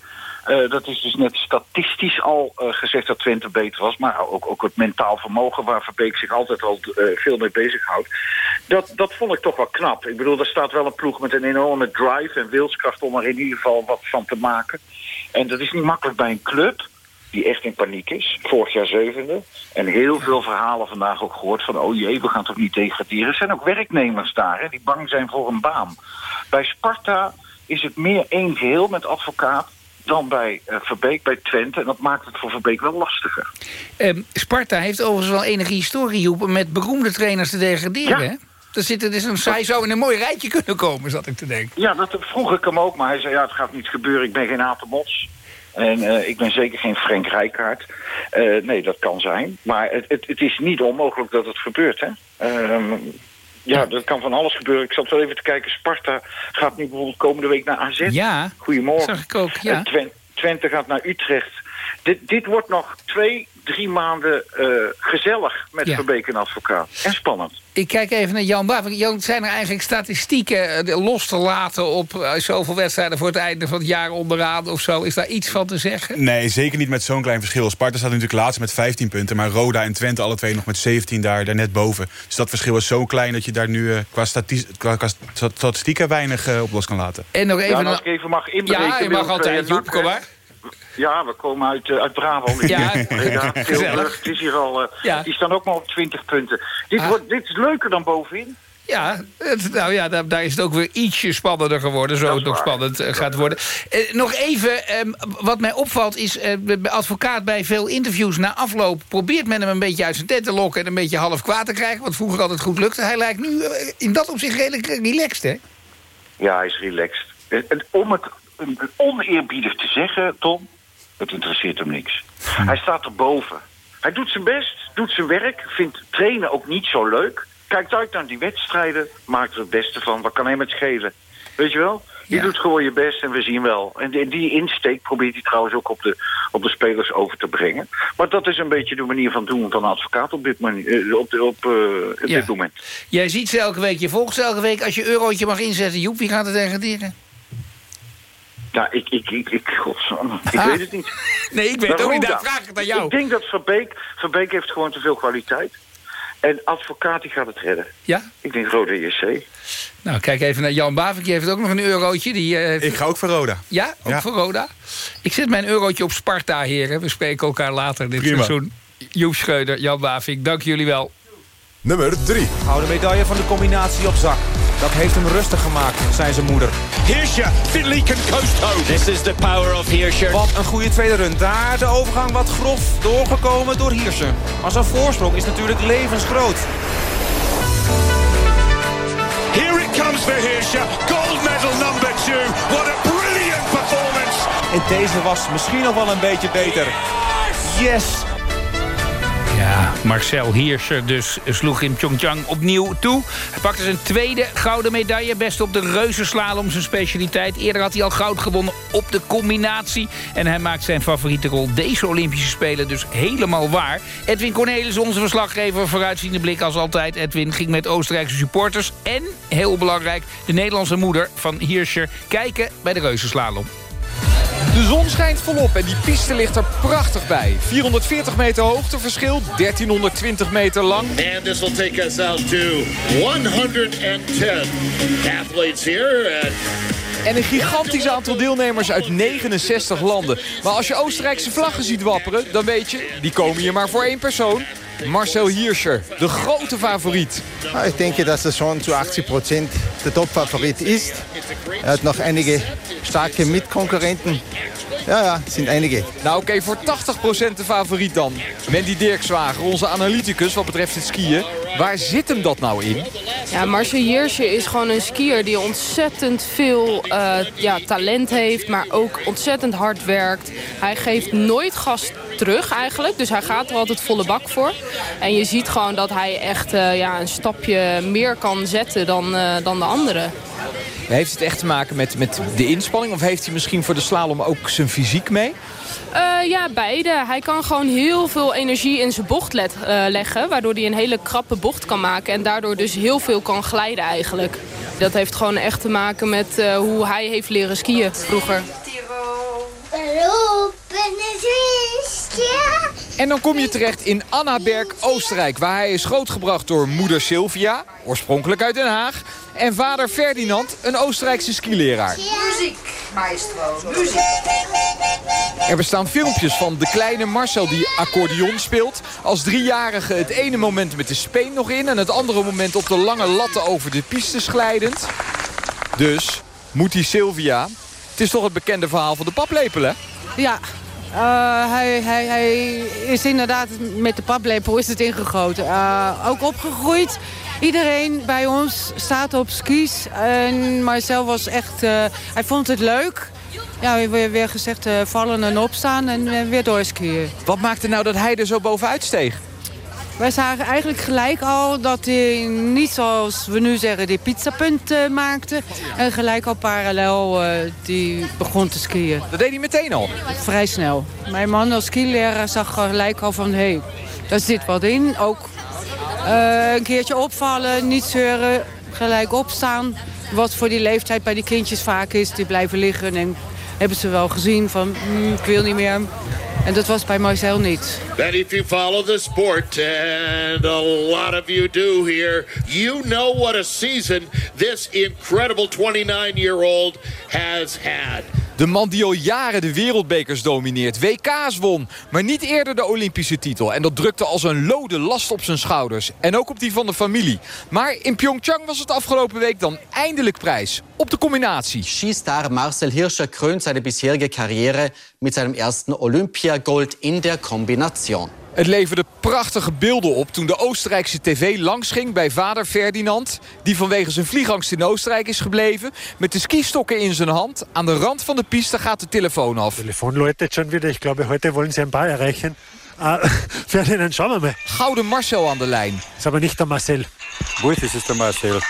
Eh, dat is dus net statistisch al eh, gezegd dat Twente beter was. Maar ook, ook het mentaal vermogen waar Verbeek zich altijd al eh, veel mee bezighoudt. Dat, dat vond ik toch wel knap. Ik bedoel, er staat wel een ploeg met een enorme drive en wilskracht om er in ieder geval wat van te maken. En dat is niet makkelijk bij een club die echt in paniek is. Vorig jaar zevende. En heel veel verhalen vandaag ook gehoord van... oh jee, we gaan toch niet degraderen. Er zijn ook werknemers daar hè, die bang zijn voor een baan. Bij Sparta is het meer één geheel met advocaat... dan bij eh, Verbeek, bij Twente. En dat maakt het voor Verbeek wel lastiger. Ehm, Sparta heeft overigens wel enige historie, Joep... met beroemde trainers te degraderen, Ja. Er zit, er is een, zij zou in een mooi rijtje kunnen komen, zat ik te denken. Ja, dat vroeg ik hem ook. Maar hij zei, ja, het gaat niet gebeuren. Ik ben geen Atemots. En eh, ik ben zeker geen Frank Rijkaard. Eh, nee, dat kan zijn. Maar het, het, het is niet onmogelijk dat het gebeurt, hè. Ehm, ja, dat kan van alles gebeuren. Ik zat wel even te kijken. Sparta gaat nu bijvoorbeeld komende week naar AZ. Ja, Goedemorgen. zag ik ook, ja. Eh, Twen- Twente gaat naar Utrecht. Dit, dit wordt nog twee, drie maanden eh, gezellig met Ja. Verbeek en advocaat. En spannend. Ik kijk even naar Jan zijn er eigenlijk statistieken eh, los te laten... op eh, zoveel wedstrijden voor het einde van het jaar onderaan of zo? Is daar iets van te zeggen? Nee, zeker niet met zo'n klein verschil. Sparta staat natuurlijk laatst met 15 punten... maar Roda en Twente alle twee nog met 17 daar, daar net boven. Dus dat verschil is zo klein dat je daar nu qua, statis- qua, qua statistieken weinig op los kan laten. En nog even... Ja, als ik even mag inbreken... Ja, je mag altijd, Joep, kom maar. Ja, we komen uit, eh, uit Brabant. Ja. Tilburg. Het is hier al... eh, Ja. Die staan ook maar op 20 punten. Dit, Ah. wordt, dit is leuker dan bovenin. Ja, het, nou ja, daar, daar is het ook weer ietsje spannender geworden. Zo het nog spannend eh, gaat worden. Nog even, ehm, wat mij opvalt is... de advocaat bij veel interviews na afloop... probeert men hem een beetje uit zijn tent te lokken... en een beetje half kwaad te krijgen. Wat vroeger altijd goed lukte. Hij lijkt nu in dat opzicht redelijk relaxed, hè? Ja, hij is relaxed. En, om het oneerbiedig te zeggen, Tom... het interesseert hem niks. Hij staat erboven. Hij doet zijn best, doet zijn werk... vindt trainen ook niet zo leuk... kijkt uit naar die wedstrijden... maakt er het beste van. Wat kan hem het schelen? Weet je wel? Je doet gewoon je best en we zien wel. En die, insteek probeert hij trouwens ook op de, op de spelers over te brengen. Maar dat is een beetje de manier van doen van een advocaat op dit, manier, eh, op, op, eh, op Ja. dit moment. Jij ziet ze elke week, je volgt ze elke week. Als je eurotje mag inzetten, Joep, wie gaat het degraderen? Ja, ik, ik, ik, ik, godsamme, ik Ah. weet het niet. Nee, ik weet het ook niet. Daar vraag ik het aan jou. Ik denk dat Verbeek, Verbeek heeft gewoon te veel kwaliteit. En advocaat die gaat het redden. Ja? Ik denk Rode JC. Nou, kijk even naar Jan Bavink. Die heeft ook nog een eurotje. Die, eh, heeft- Ik ga ook voor Roda. Ja, ook Ja. voor Roda. Ik zet mijn eurotje op Sparta, heren. We spreken elkaar later dit Prima. seizoen. Joep Schreuder, Jan Bavink, dank jullie wel. Nummer 3. Gouden medaille van de combinatie op zak. Dat heeft hem rustig gemaakt, zei zijn moeder. Hirscher, Finley can coast home. This is the power of Hirscher. Wat een goede tweede run. Daar de overgang wat grof doorgekomen door Hirscher. Maar zijn voorsprong is natuurlijk levensgroot. Here it comes for Hirscher. Gold medal number two. What a brilliant performance. En deze was misschien nog wel een beetje beter. Yes! Ja, Marcel Hirscher dus sloeg in Pyeongchang opnieuw toe. Hij pakte zijn tweede gouden medaille. Best op de reuzenslalom zijn specialiteit. Eerder had hij al goud gewonnen op de combinatie. En hij maakt zijn favoriete rol deze Olympische Spelen dus helemaal waar. Edwin Cornelis, onze verslaggever, vooruitziende blik als altijd. Edwin ging met Oostenrijkse supporters. En, heel belangrijk, de Nederlandse moeder van Hirscher... kijken bij de reuzenslalom. De zon schijnt volop en die piste ligt er prachtig bij. 440 meter hoogteverschil, 1320 meter lang. And this will take us out to 110 athletes here. En een gigantisch aantal deelnemers uit 69 landen. Maar als je Oostenrijkse vlaggen ziet wapperen, dan weet je... die komen hier maar voor één persoon. Marcel Hirscher, de grote favoriet. Ich denke, dass er schon zu 80 Prozent der Top-Favorit ist. Er hat noch einige starke Mitkonkurrenten. Ja, ja, es sind einige. Nou oké, voor 80% de favoriet dan. Wendy Dirkswager, onze analyticus wat betreft het skiën. Waar zit hem dat nou in? Ja, Marcel Hirsche is gewoon een skier die ontzettend veel eh, ja, talent heeft, maar ook ontzettend hard werkt. Hij geeft nooit gas terug eigenlijk, dus hij gaat er altijd volle bak voor. En je ziet gewoon dat hij echt eh, ja, een stapje meer kan zetten dan, eh, dan de anderen. Heeft het echt te maken met, met de inspanning? Of heeft hij misschien voor de slalom ook zijn fysiek mee? Eh, ja, beide. Hij kan gewoon heel veel energie in zijn bocht let- leggen. Waardoor hij een hele krappe bocht kan maken. En daardoor dus heel veel kan glijden eigenlijk. Dat heeft gewoon echt te maken met hoe hij heeft leren skiën vroeger. En dan kom je terecht in Annaberg, Oostenrijk... waar hij is grootgebracht door moeder Sylvia, oorspronkelijk uit Den Haag... en vader Ferdinand, een Oostenrijkse skileraar. Muziek, maestro, muziek. Er bestaan filmpjes van de kleine Marcel die accordeon speelt. Als driejarige het ene moment met de speen nog in... en het andere moment op de lange latten over de pistes glijdend. Dus moet die Sylvia... Het is toch het bekende verhaal van de paplepel, hè? Ja, eh, hij, hij, hij is inderdaad met de paplepel is het ingegoten. Eh, ook opgegroeid. Iedereen bij ons staat op skis. En Marcel was echt... eh, hij vond het leuk. Ja, weer, weer gezegd vallen en opstaan en weer doorskiën. Wat maakte nou dat hij er zo bovenuit steeg? Wij zagen eigenlijk gelijk al dat hij niet zoals we nu zeggen die pizzapunt eh, maakte. En gelijk al parallel eh, die begon te skiën. Dat deed hij meteen al? Vrij snel. Mijn man als skileraar zag gelijk al van hé, hey, daar zit wat in. Ook eh, een keertje opvallen, niet zeuren, gelijk opstaan. Wat voor die leeftijd bij die kindjes vaak is, die blijven liggen. En hebben ze wel gezien van "Hmm, ik wil niet meer. En dat was bij Marcel niet. that if you follow the sport, and a lot of you do here, you know what a season this incredible 29-year-old has had. De man die al jaren de wereldbekers domineert, WK's won, maar niet eerder de Olympische titel. En dat drukte als een lode last op zijn schouders. En ook op die van de familie. Maar in Pyeongchang was het afgelopen week dan eindelijk prijs. Op de combinatie. Skistar Marcel Hirscher krönt seine bisherige Karriere mit seinem ersten Olympiagold in der Kombination. Het leverde prachtige beelden op toen de Oostenrijkse tv langsging bij vader Ferdinand... die vanwege zijn vliegangst in Oostenrijk is gebleven... met de skistokken in zijn hand. Aan de rand van de piste gaat de telefoon af. Telefon läutet schon wieder. Ich glaube, heute wollen sie ein paar erreichen. Ah, Ferdinand, schauen wir mal. Gouden Marcel aan de lijn. Ist aber nicht der Marcel. Gut, es ist der Marcel.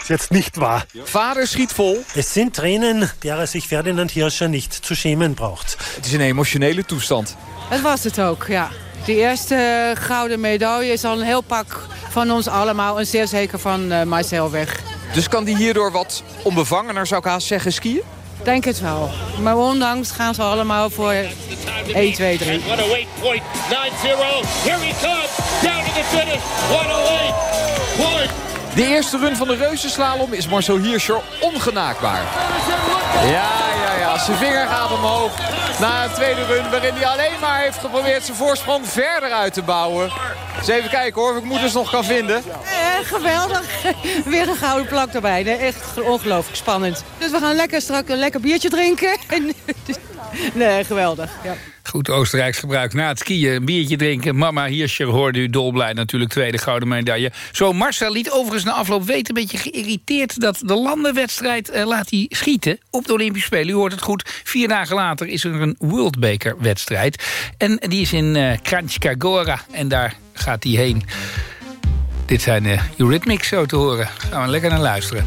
Ist jetzt nicht wahr. Vader schiet vol. Es sind Tränen, derer sich Ferdinand Hirscher nicht zu schämen braucht. Het is een emotionele toestand. Dat was het ook, ja. Die eerste gouden medaille is al een heel pak van ons allemaal. En zeer zeker van eh, Marcel weg. Dus kan die hierdoor wat onbevangener, zou ik haast zeggen, skiën? Denk het wel. Maar ondanks gaan ze allemaal voor 1, 2, 3. What a weight point, 9-0. Here he comes, down to the finish. What a weight point. De eerste run van de reuzenslalom is Marcel Hirscher ongenaakbaar. Ja, ja, ja. Zijn vinger gaat omhoog. Na een tweede run waarin hij alleen maar heeft geprobeerd zijn voorsprong verder uit te bouwen. Dus even kijken hoor, of ik moeders nog kan vinden. Eh, geweldig. Weer een gouden plak erbij. Nee, echt ongelooflijk spannend. Dus we gaan lekker strak een lekker biertje drinken. nee, geweldig. Ja. Goed Oostenrijks gebruik na het skiën, een biertje drinken. Mama Hirscher hoorde u dolblij natuurlijk tweede gouden medaille. Zo Marcel liet overigens na afloop weten, een beetje geïrriteerd... dat de landenwedstrijd eh, laat hij schieten op de Olympische Spelen. U hoort het goed, vier dagen later is er een World Beker wedstrijd. En die is in eh Kranjska en daar gaat hij heen. Dit zijn de Eurythmics zo te horen. Gaan we lekker naar luisteren.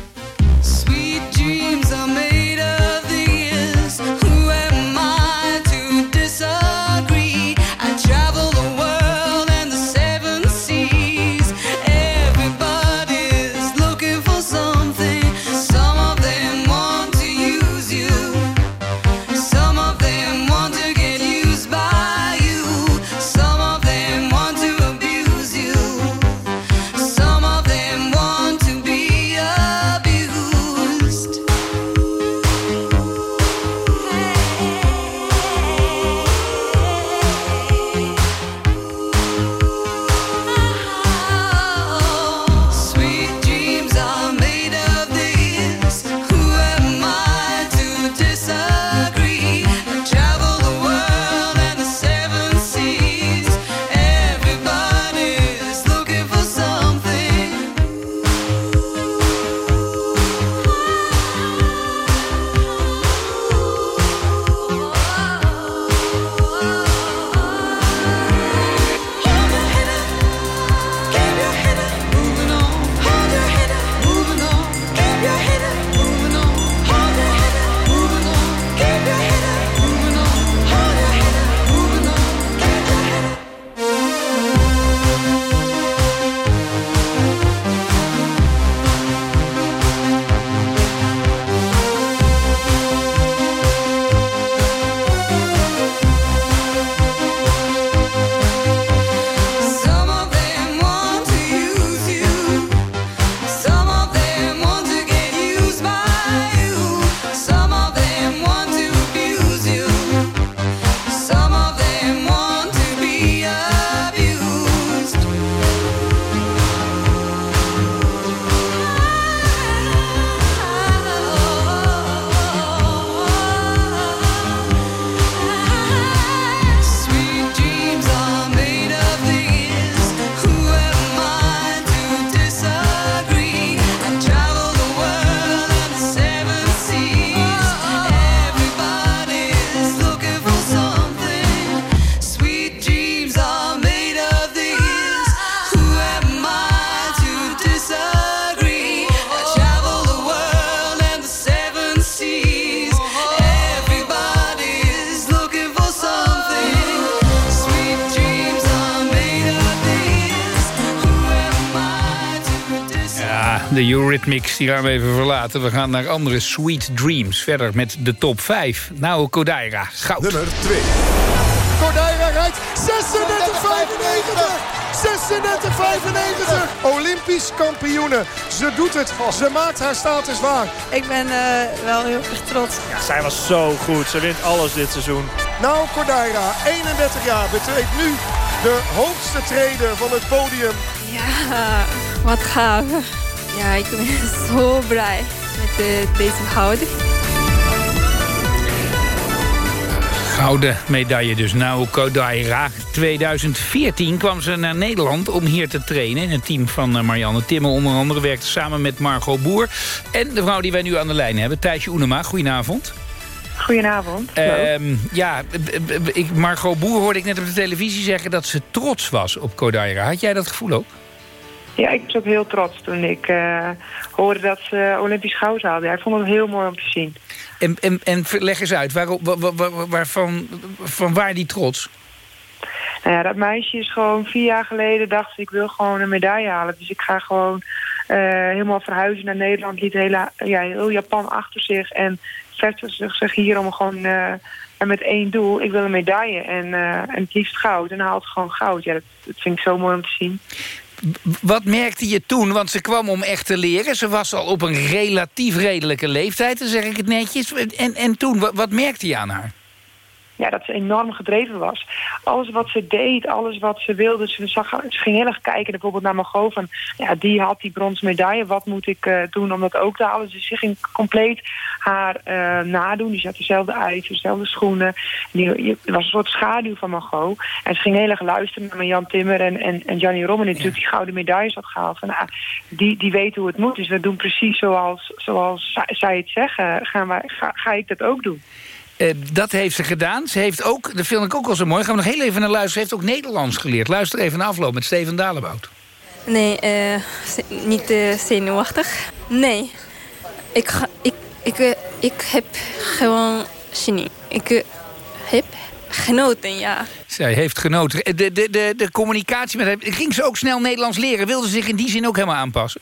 De Eurythmics, die gaan we even verlaten. We gaan naar andere Sweet Dreams. Verder met de top 5. Nou, Kodaira, goud. Nummer 2. Cordaira rijdt 36,95. 36,95. Olympisch kampioene. Ze doet het. Ze maakt haar status waar. Ik ben eh, wel heel erg trots. Ja, zij was zo goed. Ze wint alles dit seizoen. Nou, Cordaira, 31 jaar, betreedt nu de hoogste treden van het podium. Ja, wat gaaf. Ja, ik ben zo blij met eh, deze houding. Gouden medaille dus. Nou, Kodaira. 2014 kwam ze naar Nederland om hier te trainen. In het team van eh, Marianne Timmer onder andere werkte samen met Margot Boer. En de vrouw die wij nu aan de lijn hebben, Thijsje Oenema. Goedenavond. Goedenavond. Ehm, ja, Margot Boer hoorde ik net op de televisie zeggen dat ze trots was op Kodaira. Had jij dat gevoel ook? Ja, ik was ook heel trots toen ik eh, hoorde dat ze Olympisch goud haalde. Ja, ik vond het heel mooi om te zien. En, en, en leg eens uit, waarop, wa- wa- wa- waarvan, van waar die trots? Nou ja, dat meisje is gewoon vier jaar geleden dacht ik wil gewoon een medaille halen. Dus ik ga gewoon eh, helemaal verhuizen naar Nederland. Liet hele, ja, heel Japan achter zich en vestigde zich hier om gewoon eh, en met één doel. Ik wil een medaille en, en het liefst goud. En haalt gewoon goud. Ja, dat, dat vind ik zo mooi om te zien. Wat merkte je toen? Want ze kwam om echt te leren. Ze was al op een relatief redelijke leeftijd, dan zeg ik het netjes. En, en toen, wat, wat merkte je aan haar? Ja, dat ze enorm gedreven was. Alles wat ze deed, alles wat ze wilde. Ze, zag, ze ging heel erg kijken bijvoorbeeld naar Margot van... ja, die had die bronzen medaille, wat moet ik eh, doen om dat ook te halen? Dus ze ging compleet haar eh, nadoen. Dus ze had dezelfde ijs, dezelfde schoenen. Die, was een soort schaduw van Margot. En ze ging heel erg luisteren naar Jan Timmer en, en, en Gianni die natuurlijk die gouden medailles had gehaald. Van, nou, die, die weten hoe het moet, dus we doen precies zoals, zoals zij- zij het zeggen. Gaan wij, ga, ga ik dat ook doen? Eh, dat heeft ze gedaan. Ze heeft ook, dat vind ik ook wel zo mooi, gaan we nog heel even naar luisteren. Ze heeft ook Nederlands geleerd. Luister even naar afloop met Steven Dalebout. Nee, eh, niet eh, zenuwachtig. Nee, ik, ga, ik, ik, ik heb gewoon zin in. Ik heb genoten, ja. Zij heeft genoten. De, de, de, de communicatie met hem, ging ze ook snel Nederlands leren? Wilde ze zich in die zin ook helemaal aanpassen?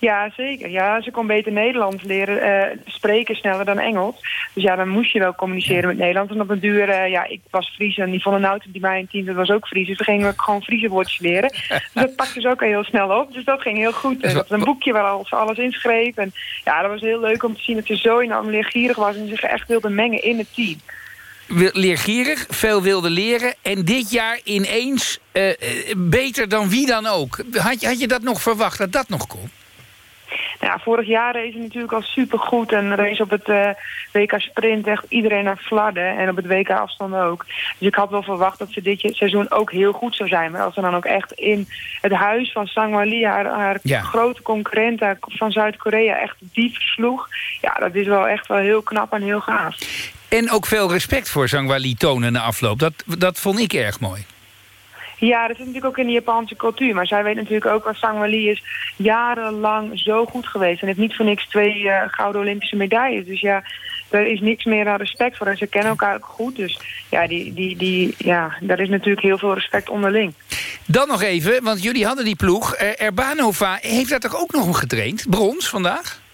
Ja, zeker. Ja, ze kon beter Nederlands leren, eh, spreken sneller dan Engels. Dus ja, dan moest je wel communiceren met Nederlands. En op een duur, eh, ja, ik was Fries en die van een auto die bij een team, dat was ook Fries. Dus toen gingen we gewoon Friese woordjes leren. Dus dat pakte ze ook al heel snel op. Dus dat ging heel goed. En dat was een boekje waar al- ze alles inschreef. En ja, dat was heel leuk om te zien dat ze zo enorm leergierig was en zich echt wilde mengen in het team. Leergierig, veel wilde leren. En dit jaar ineens eh, beter dan wie dan ook. Had je, had je dat nog verwacht, dat dat nog kon? Nou ja, vorig jaar race ze natuurlijk al supergoed. En race op het eh, WK Sprint echt iedereen naar fladden. En op het WK afstand ook. Dus ik had wel verwacht dat ze dit seizoen ook heel goed zou zijn. Maar als ze dan ook echt in het huis van Sangwali... haar, haar Ja. grote concurrent van Zuid-Korea echt diep versloeg... ja, dat is wel echt wel heel knap en heel gaaf. En ook veel respect voor Zangwali tonen na afloop. Dat, dat vond ik erg mooi. Ja, dat is natuurlijk ook in de Japanse cultuur. Maar zij weet natuurlijk ook, dat Sangwali is jarenlang zo goed geweest. En heeft niet voor niks twee eh, gouden Olympische medailles. Dus ja, er is niks meer aan respect voor. En ze kennen elkaar ook goed. Dus ja, die, die, die, ja, daar is natuurlijk heel veel respect onderling. Dan nog even, want jullie hadden die ploeg. Eh, Erbanova heeft daar toch ook nog getraind? Brons vandaag?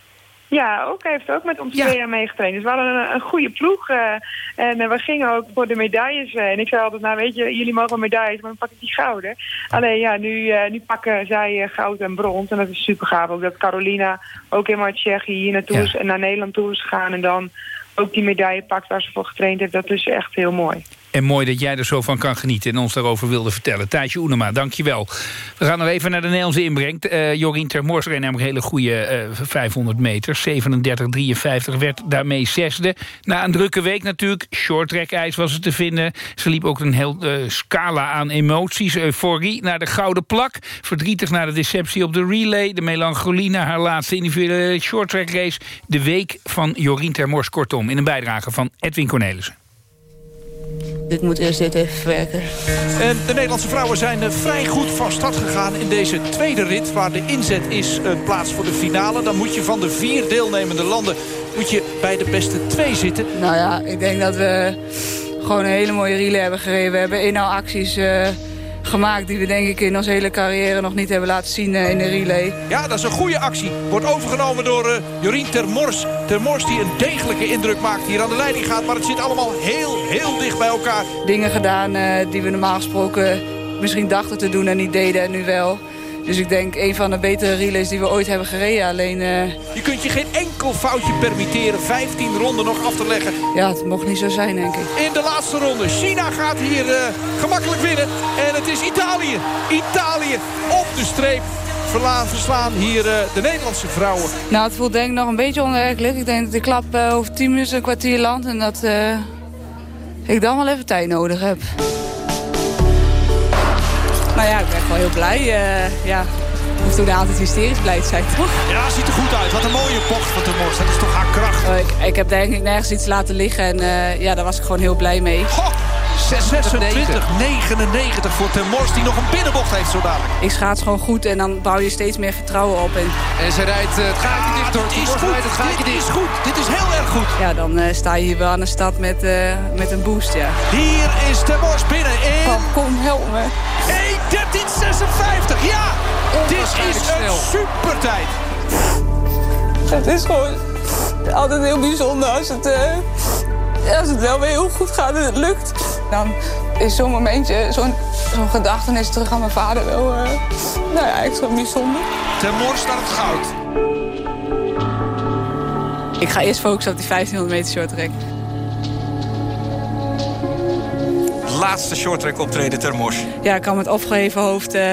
Ja, ook, hij heeft ook met ons twee jaar meegetraind. Dus we hadden een, een goede ploeg. eh, en eh, we gingen ook voor de medailles. eh, en ik zei altijd, nou weet je, jullie mogen medailles, maar dan pak ik die gouden. Alleen ja, nu, nu pakken zij goud en brons. En dat is super gaaf. Ook dat Carolina ook helemaal uit Tsjechië hier naartoe is en naar Nederland toe is gegaan. En dan ook die medaille pakt waar ze voor getraind heeft. Dat is echt heel mooi. En mooi dat jij er zo van kan genieten en ons daarover wilde vertellen. Thijsje Oenema, dankjewel. We gaan nog even naar de Nederlandse inbreng. Eh Jorien Termors reed namelijk hele goede eh, 500 meter. 37,53 werd daarmee zesde. Na een drukke week natuurlijk. Shorttrack-ijs was het te vinden. Ze liep ook een heel eh, scala aan emoties. Euforie naar de gouden plak. Verdrietig naar de deceptie op de relay. De melancholie naar haar laatste individuele shorttrack race. De week van Jorien Termors kortom. In een bijdrage van Edwin Cornelissen. Dit moet eerst dit even werken. En de Nederlandse vrouwen zijn eh, vrij goed van start gegaan in deze tweede rit... waar de inzet is een plaats voor de finale. Dan moet je van de vier deelnemende landen moet je bij de beste twee zitten. Nou ja, ik denk dat we gewoon een hele mooie relay hebben gereden. We hebben één al acties eh, gemaakt... die we denk ik in onze hele carrière nog niet hebben laten zien eh, in de relay. Ja, dat is een goede actie. Wordt overgenomen door eh, Jorien Termors. Termors die een degelijke indruk maakt hier aan de leiding gaat. Maar het zit allemaal heel, heel dicht bij elkaar. Dingen gedaan eh, die we normaal gesproken misschien dachten te doen en niet deden en nu wel. Dus ik denk een van de betere relays die we ooit hebben gereden. Alleen... eh, Je kunt je geen enkel foutje permitteren. 15 ronden nog af te leggen. ja, het mocht niet zo zijn, denk ik. In de laatste ronde. China gaat hier eh, gemakkelijk winnen. En het is Italië. Italië op de streep. Verslaan hier eh, de Nederlandse vrouwen. Nou, het voelt denk ik nog een beetje onwerkelijk. Ik denk dat de klap over 10 minuten een kwartier landt. En dat ik dan wel even tijd nodig heb. Nou ja, ik ben gewoon heel blij. eh ja, hoeft niet altijd hysterisch blij te zijn, toch? Ja, ziet er goed uit. Wat een mooie bocht van Termors. Dat is toch haar kracht. Ik, ik heb denk ik nergens iets laten liggen. En eh, ja, daar was ik gewoon heel blij mee. 26, 99 voor Termors die nog een binnenbocht heeft zo dadelijk. Ik schaats gewoon goed en dan bouw je steeds meer vertrouwen op. En, En ze rijdt eh, het gaatje dicht door. Dit is goed. het gaatje Dit dicht. is goed. Dit is heel erg goed. ja, dan eh, sta je hier wel aan de stad met, eh, met een boost, ja. Hier is Termors binnen in... Kom, kom, help me. 1.13.56. Ja! Dit is een supertijd. Het is gewoon altijd heel bijzonder als het, eh, als het wel weer heel goed gaat en het lukt. Dan is zo'n momentje, zo'n zo'n gedachtenis terug aan mijn vader wel eh, nou ja, extra bijzonder. Termors staat het goud. Ik ga eerst focussen op die 1500 meter short track. Laatste shorttrack optreden Termors. Ja, ik kan met opgeheven hoofd eh,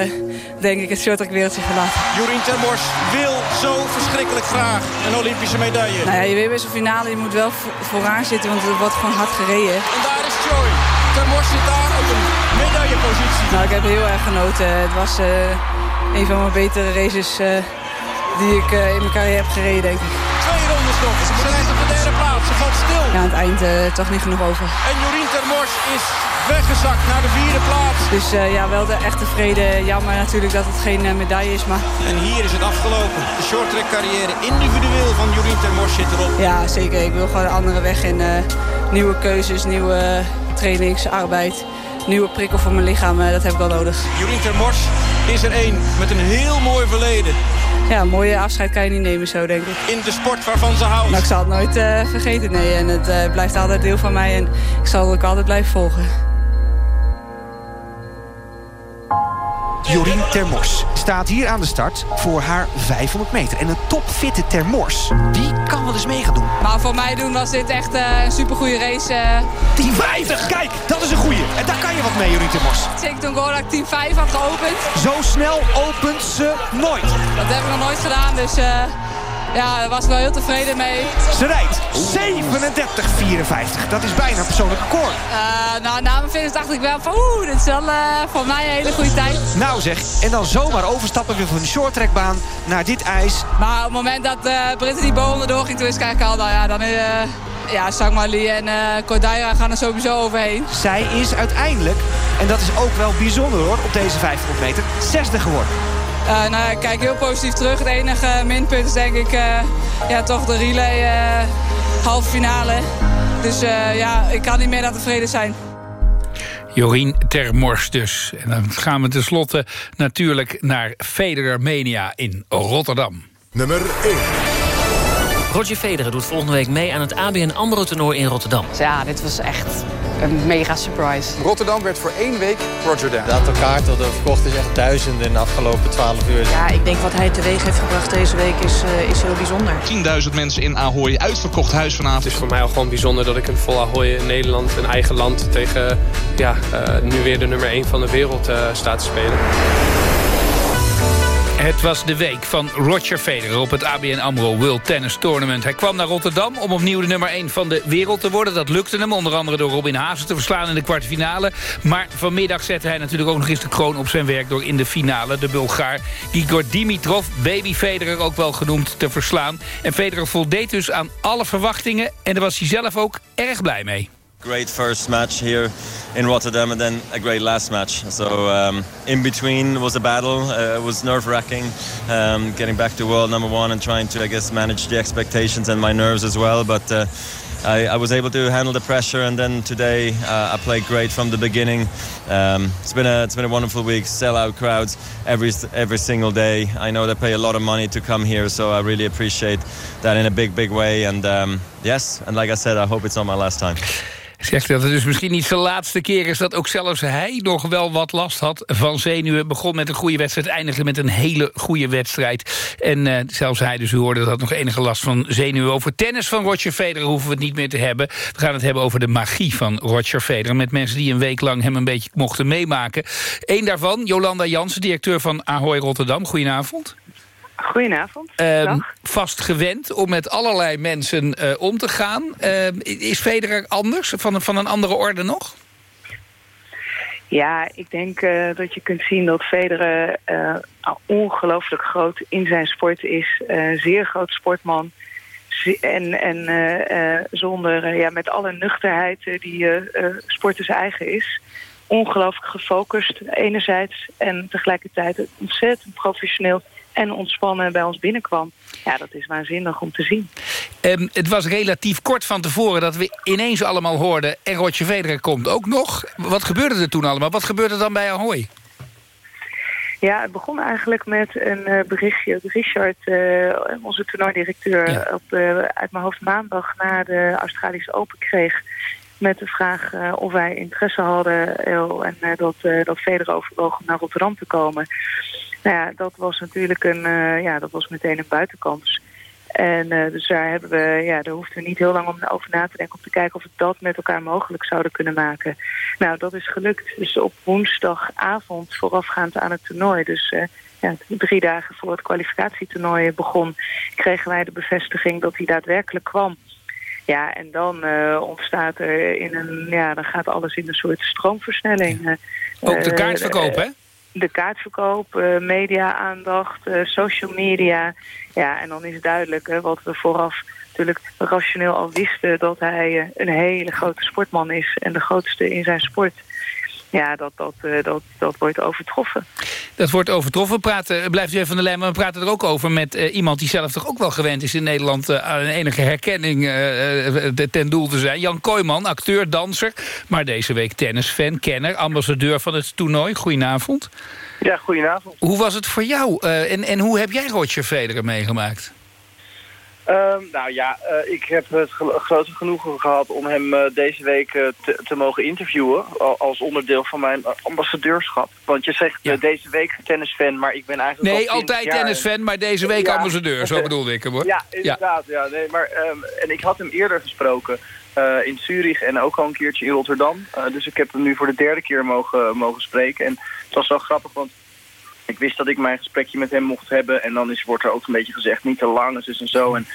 denk ik het short track wereldje verlaten. Jorien Termors wil zo verschrikkelijk graag een Olympische medaille. Nou ja, je weet bij zo'n finale, je moet wel vo- vooraan zitten, want er wordt gewoon hard gereden. En daar is Joy. Termors zit daar op een medaillepositie. Nou, ik heb heel erg genoten. Het was eh, een van mijn betere races eh, die ik eh, in mijn carrière heb gereden, denk ik. Nog. Ze rijdt op de derde plaats. Ze valt stil. Ja, aan het eind eh, toch niet genoeg over. En Jorien Termors is weggezakt naar de vierde plaats. Dus eh, ja, wel de echt tevreden. Jammer natuurlijk dat het geen eh, medaille is, maar En hier is het afgelopen. De shorttrack carrière individueel van Jorien Termors zit erop. ja, zeker. Ik wil gewoon een andere weg in. eh, nieuwe keuzes, nieuwe trainingsarbeid, nieuwe prikkel voor mijn lichaam. dat heb ik wel nodig. Jorien Termors is er één met een heel mooi verleden. Ja, een mooie afscheid kan je niet nemen zo, denk ik. In de sport waarvan ze houdt. Nou, ik zal het nooit eh, vergeten, nee. En het eh, blijft altijd deel van mij en ik zal het ook altijd blijven volgen. Jorien Termors staat hier aan de start voor haar 500 meter. En een topfitte Termors, die kan wel eens mee gaan doen. Maar voor mij doen was dit echt eh, een supergoeie race. eh. 10,50, kijk, dat is een goeie. En daar kan je wat mee, Jorien Termors. Zeker toen Gorak team 5 had geopend. Zo snel opent ze nooit. Dat heb ik nog nooit gedaan, dus eh, ja, daar was ik wel heel tevreden mee. Ze rijdt 37,54. Dat is bijna persoonlijk record. Eh, nou, na mijn finish dacht ik wel van oeh, dit is wel eh, voor mij een hele goede tijd. Nou zeg, en dan zomaar overstappen weer van de shorttrackbaan naar dit ijs. Maar op het moment dat eh Brittany Bowen erdoor ging, toen wist ik al, nou ja, dan is... eh ja, Sangmali en eh Cordaira gaan er sowieso overheen. Zij is uiteindelijk, en dat is ook wel bijzonder hoor, op deze 500 meter, zesde geworden. Eh, nou, ik kijk heel positief terug. Het enige minpunt is denk ik eh, ja, toch de relay eh, halve finale. Dus eh, ja, ik kan niet meer dan tevreden zijn. Jorien Termors dus. En dan gaan we tenslotte natuurlijk naar Federer Mania in Rotterdam. Nummer 1. Roger Federer doet volgende week mee aan het ABN AMRO-toernooi in Rotterdam. Ja, dit was echt een mega surprise. Rotterdam werd voor één week Rotterdam. Het aantal kaarten dat er verkocht is echt duizenden in de afgelopen 12 uur. Ja, ik denk wat hij teweeg heeft gebracht deze week is, eh, is heel bijzonder. 10.000 mensen in Ahoy, uitverkocht huis vanavond. Het is voor mij al gewoon bijzonder dat ik een vol Ahoy in Nederland, een eigen land, tegen ja, eh, nu weer de nummer 1 van de wereld eh, staat te spelen. Het was de week van Roger Federer op het ABN AMRO World Tennis Tournament. Hij kwam naar Rotterdam om opnieuw de nummer 1 van de wereld te worden. Dat lukte hem, onder andere door Robin Haase te verslaan in de kwartfinale. Maar vanmiddag zette hij natuurlijk ook nog eens de kroon op zijn werk... door in de finale de Bulgaar Igor Dimitrov, baby Federer ook wel genoemd, te verslaan. En Federer voldeed dus aan alle verwachtingen en daar was hij zelf ook erg blij mee. Great first match here in Rotterdam and then a great last match. So um, in between was a battle. Uh, it was nerve wracking um, getting back to world number one and trying to, I guess, manage the expectations and my nerves as well. But uh, I, I was able to handle the pressure, and then today uh, I played great from the beginning. Um, it's been a it's been a wonderful week. Sell out crowds every every single day. I know they pay a lot of money to come here, so I really appreciate that in a big big way. And um, yes, and like I said, I hope it's not my last time. Zegt dat het dus misschien niet zijn laatste keer is... dat ook zelfs hij nog wel wat last had van zenuwen. Begon met een goede wedstrijd, eindigde met een hele goede wedstrijd. En uh, zelfs hij, dus u hoorde, dat had nog enige last van zenuwen. Over tennis van Roger Federer hoeven we het niet meer te hebben. We gaan het hebben over de magie van Roger Federer... met mensen die een week lang hem een beetje mochten meemaken. Eén daarvan, Jolanda Jansen, directeur van Ahoy Rotterdam. Goedenavond. Goedenavond. Uh, vast gewend om met allerlei mensen uh, om te gaan. Uh, is Federer anders, van, van een andere orde nog? Ja, ik denk uh, dat je kunt zien dat Federer ongelooflijk groot in zijn sport is. zeer groot sportman. En, en zonder, ja, met alle nuchterheid die sporters eigen is. Ongelooflijk gefocust enerzijds en tegelijkertijd ontzettend professioneel en ontspannen bij ons binnenkwam. Ja, dat is waanzinnig om te zien. Um, het was relatief kort van tevoren dat we ineens allemaal hoorden... en Roger Federer komt ook nog. Wat gebeurde er toen allemaal? Wat gebeurde er dan bij Ahoy? Ja, het begon eigenlijk met een uh, berichtje. Richard, uh, onze toernooidirecteur, ja. op, uh, uit mijn hoofd maandag na de Australische Open kreeg met de vraag uh, of wij interesse hadden en dat, dat Federer overwoog om naar Rotterdam te komen. Nou ja, dat was natuurlijk een, ja, dat was meteen een buitenkans. En dus daar hebben we, ja, daar hoefden we niet heel lang om over na te denken om te kijken of we dat met elkaar mogelijk zouden kunnen maken. Nou, dat is gelukt. Dus op woensdagavond voorafgaand aan het toernooi, dus ja, drie dagen voor het kwalificatietoernooi begon, kregen wij de bevestiging dat hij daadwerkelijk kwam. Ja, en dan uh, ontstaat er in een, ja, dan gaat alles in een soort stroomversnelling. Ook de kaartverkoop, hè? De kaartverkoop, uh, media-aandacht, uh, social media. Ja, en dan is duidelijk hè, wat we vooraf natuurlijk rationeel al wisten... dat hij een hele grote sportman is en de grootste in zijn sport ja, dat, dat, uh, dat, dat wordt overtroffen. Dat wordt overtroffen. We praten, blijft u even van de lijn, maar we praten er ook over met uh, iemand die zelf toch ook wel gewend is in Nederland uh, aan een enige herkenning ten doel te zijn. Jan Kooijman, acteur, danser, maar deze week tennisfan, kenner, ambassadeur van het toernooi. Goedenavond. Ja, goedenavond. Hoe was het voor jou en, en hoe heb jij Roger Federer meegemaakt? Um, nou ja, uh, ik heb het grote genoegen gehad om hem uh, deze week uh, te, te, mogen interviewen. Als onderdeel van mijn ambassadeurschap. Want je zegt ja. deze week tennisfan, maar ik ben eigenlijk Nee, altijd tennisfan, maar deze week ja. ambassadeur. Zo bedoelde ik hem hoor. Ja, inderdaad. Ja. nee, maar, um, en ik had hem eerder gesproken in Zurich en ook al een keertje in Rotterdam. dus ik heb hem nu voor de derde keer mogen, mogen spreken. En het was wel grappig, want ik wist dat ik mijn gesprekje met hem mocht hebben. En dan is, wordt er ook een beetje gezegd, niet te lang, dus en zo. En,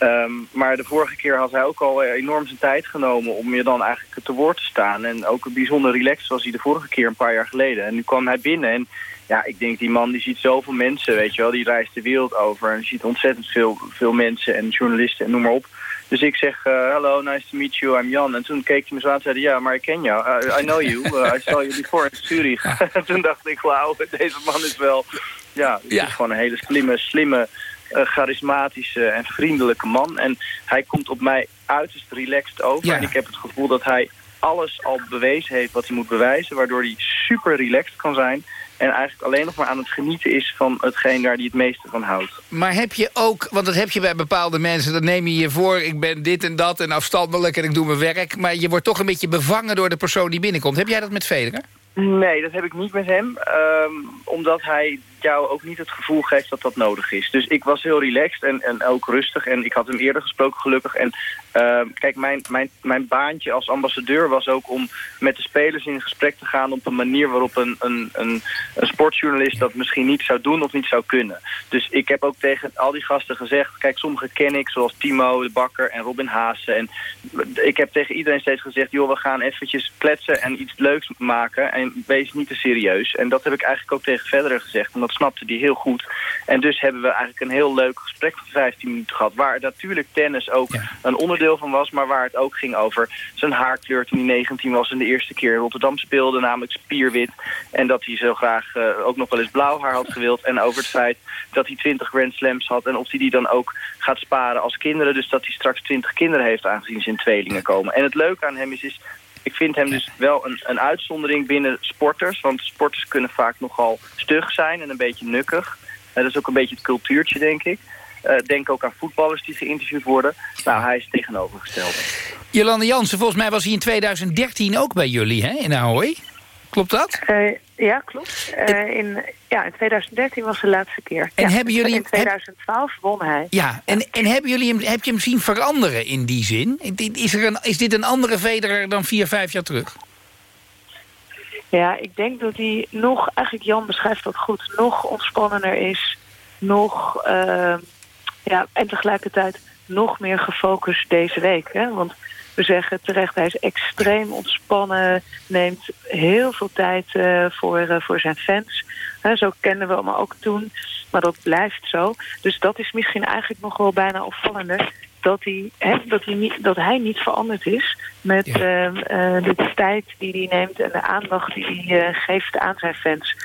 um, maar de vorige keer had hij ook al enorm zijn tijd genomen om je dan eigenlijk te woord te staan. En ook bijzonder relaxed was hij de vorige keer een paar jaar geleden. En nu kwam hij binnen en ja, ik denk die man die ziet zoveel mensen, weet je wel. Die reist de wereld over en ziet ontzettend veel, veel mensen en journalisten en noem maar op. Dus ik zeg, uh, hello, nice to meet you, I'm Jan. En toen keek hij me zo aan en zei ja, maar ik ken jou. I know you, uh, I saw you before in Zurich. toen dacht ik, wauw, deze man is wel... Ja, ja. is gewoon een hele slimme, slimme, charismatische en vriendelijke man. En hij komt op mij uiterst relaxed over. Ja. En ik heb het gevoel dat hij alles al bewezen heeft wat hij moet bewijzen. Waardoor hij super relaxed kan zijn. En eigenlijk alleen nog maar aan het genieten is van hetgeen waar hij het meeste van houdt. Maar heb je ook, want dat heb je bij bepaalde mensen... dan neem je je voor, ik ben dit en dat en afstandelijk en ik doe mijn werk... maar je wordt toch een beetje bevangen door de persoon die binnenkomt. Heb jij dat met Federer? Nee, dat heb ik niet met hem. Um, omdat hij jou ook niet het gevoel geeft dat dat nodig is. Dus ik was heel relaxed en, en ook rustig. En ik had hem eerder gesproken gelukkig. En uh, kijk, mijn, mijn, mijn baantje als ambassadeur was ook om met de spelers in gesprek te gaan... op een manier waarop een, een, een, een sportjournalist dat misschien niet zou doen of niet zou kunnen. Dus ik heb ook tegen al die gasten gezegd... kijk, sommige ken ik, zoals Timo de Bakker en Robin Haase. En ik heb tegen iedereen steeds gezegd... joh, we gaan eventjes kletsen en iets leuks maken... en wees niet te serieus. En dat heb ik eigenlijk ook tegen Federer gezegd... Omdat dat snapte hij heel goed. En dus hebben we eigenlijk een heel leuk gesprek van 15 minuten gehad. Waar natuurlijk tennis ook een onderdeel van was. Maar waar het ook ging over zijn haarkleur toen hij 19 was. En de eerste keer in Rotterdam speelde. Namelijk spierwit. En dat hij zo graag uh, ook nog wel eens blauw haar had gewild. En over het feit dat hij 20 Grand Slams had. En of hij die dan ook gaat sparen als kinderen. Dus dat hij straks 20 kinderen heeft aangezien zijn tweelingen komen. En het leuke aan hem is, is ik vind hem dus wel een, een uitzondering binnen sporters. Want sporters kunnen vaak nogal stug zijn en een beetje nukkig. Uh, dat is ook een beetje het cultuurtje, denk ik. Uh, denk ook aan voetballers die geïnterviewd worden. Nou, hij is tegenovergesteld. Jolande Jansen, volgens mij was hij in 2013 ook bij jullie hè, in Ahoy. Klopt dat? Uh, ja, klopt. Uh, in, ja, in 2013 was de laatste keer. En ja, hebben jullie in 2012 heb... won hij. Ja, en, en hebben jullie hem, heb je hem zien veranderen in die zin? Is, er een, is dit een andere Federer dan vier, vijf jaar terug? Ja, ik denk dat hij nog, eigenlijk Jan beschrijft dat goed, nog ontspannender is. Nog, uh, ja, en tegelijkertijd nog meer gefocust deze week. Hè? Want we zeggen terecht, hij is extreem ontspannen, neemt heel veel tijd uh, voor, uh, voor zijn fans. Zo kenden we hem ook toen, maar dat blijft zo. Dus dat is misschien eigenlijk nog wel bijna opvallender dat hij, hè, dat hij, niet, dat hij niet veranderd is met ja. uh, de tijd die hij neemt en de aandacht die hij uh, geeft aan zijn fans.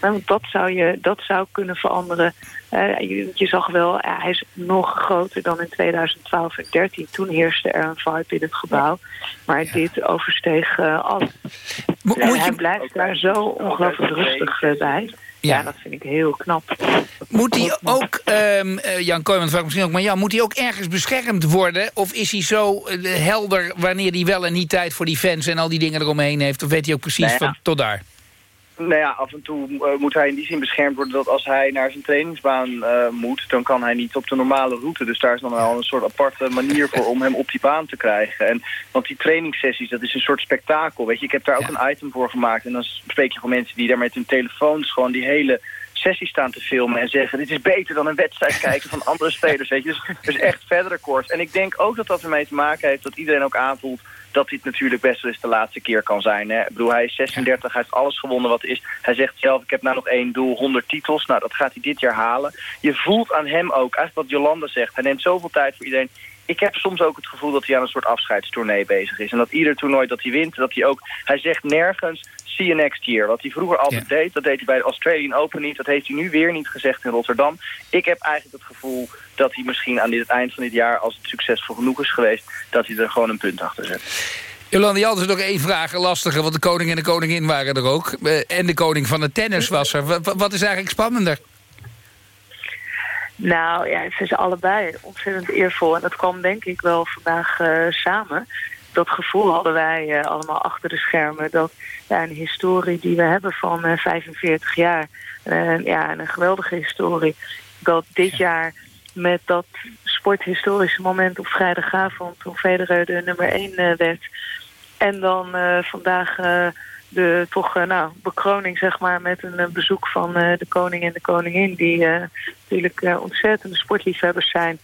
Want dat zou, je, dat zou kunnen veranderen. Uh, je, je, zag wel, hij is nog groter dan in 2012 en 13. Toen heerste er een vibe in het gebouw. Maar ja. dit oversteeg alles. Mo ja, hij blijft daar zo ongelooflijk rustig bij. Ja. ja, dat vind ik heel knap. Moet hij ook, um, uh, Jan Kooijman vraagt misschien ook... maar ja, moet hij ook ergens beschermd worden? Of is hij zo uh, helder wanneer hij wel en niet tijd voor die fans... en al die dingen eromheen heeft? Of weet hij ook precies nou ja. van tot daar? Nou ja, af en toe uh, moet hij in die zin beschermd worden... dat als hij naar zijn trainingsbaan uh, moet... dan kan hij niet op de normale route. Dus daar is dan wel een soort aparte manier voor om hem op die baan te krijgen. En, want die trainingssessies, dat is een soort spektakel. Weet je, ik heb daar ook ja. een item voor gemaakt. En dan spreek je van mensen die daar met hun telefoons... gewoon die hele sessie staan te filmen en zeggen... dit is beter dan een wedstrijd kijken van andere spelers. Weet je. Dus, dus echt verdere koers. En ik denk ook dat dat ermee te maken heeft... dat iedereen ook aanvoelt dat dit natuurlijk best wel eens de laatste keer kan zijn. Hè? Ik bedoel, hij is 36, hij heeft alles gewonnen wat is. Hij zegt zelf, ik heb nou nog één doel, 100 titels. Nou, dat gaat hij dit jaar halen. Je voelt aan hem ook, eigenlijk wat Jolanda zegt... hij neemt zoveel tijd voor iedereen ik heb soms ook het gevoel dat hij aan een soort afscheidstournee bezig is. En dat ieder toernooi dat hij wint, dat hij ook... Hij zegt nergens, see you next year. Wat hij vroeger altijd deed, dat deed hij bij de Australian Open niet. Dat heeft hij nu weer niet gezegd in Rotterdam. Ik heb eigenlijk het gevoel dat hij misschien aan dit, het eind van dit jaar... als het succesvol genoeg is geweest, dat hij er gewoon een punt achter zet. Jolande Jansen, nog één vraag, lastige, want de koning en de koningin waren er ook. En de koning van het tennis was er. Wat is eigenlijk spannender? Nou ja, ze zijn allebei ontzettend eervol. En dat kwam denk ik wel vandaag uh, samen. Dat gevoel hadden wij uh, allemaal achter de schermen. Dat ja, een historie die we hebben van uh, 45 jaar. ja, een geweldige historie. Dat dit jaar met dat sporthistorische moment op vrijdagavond... toen Federer de nummer 1 werd. En dan vandaag de toch uh, nou, bekroning zeg maar, met een uh, bezoek van uh, de koning en de koningin... die natuurlijk ontzettende sportliefhebbers zijn.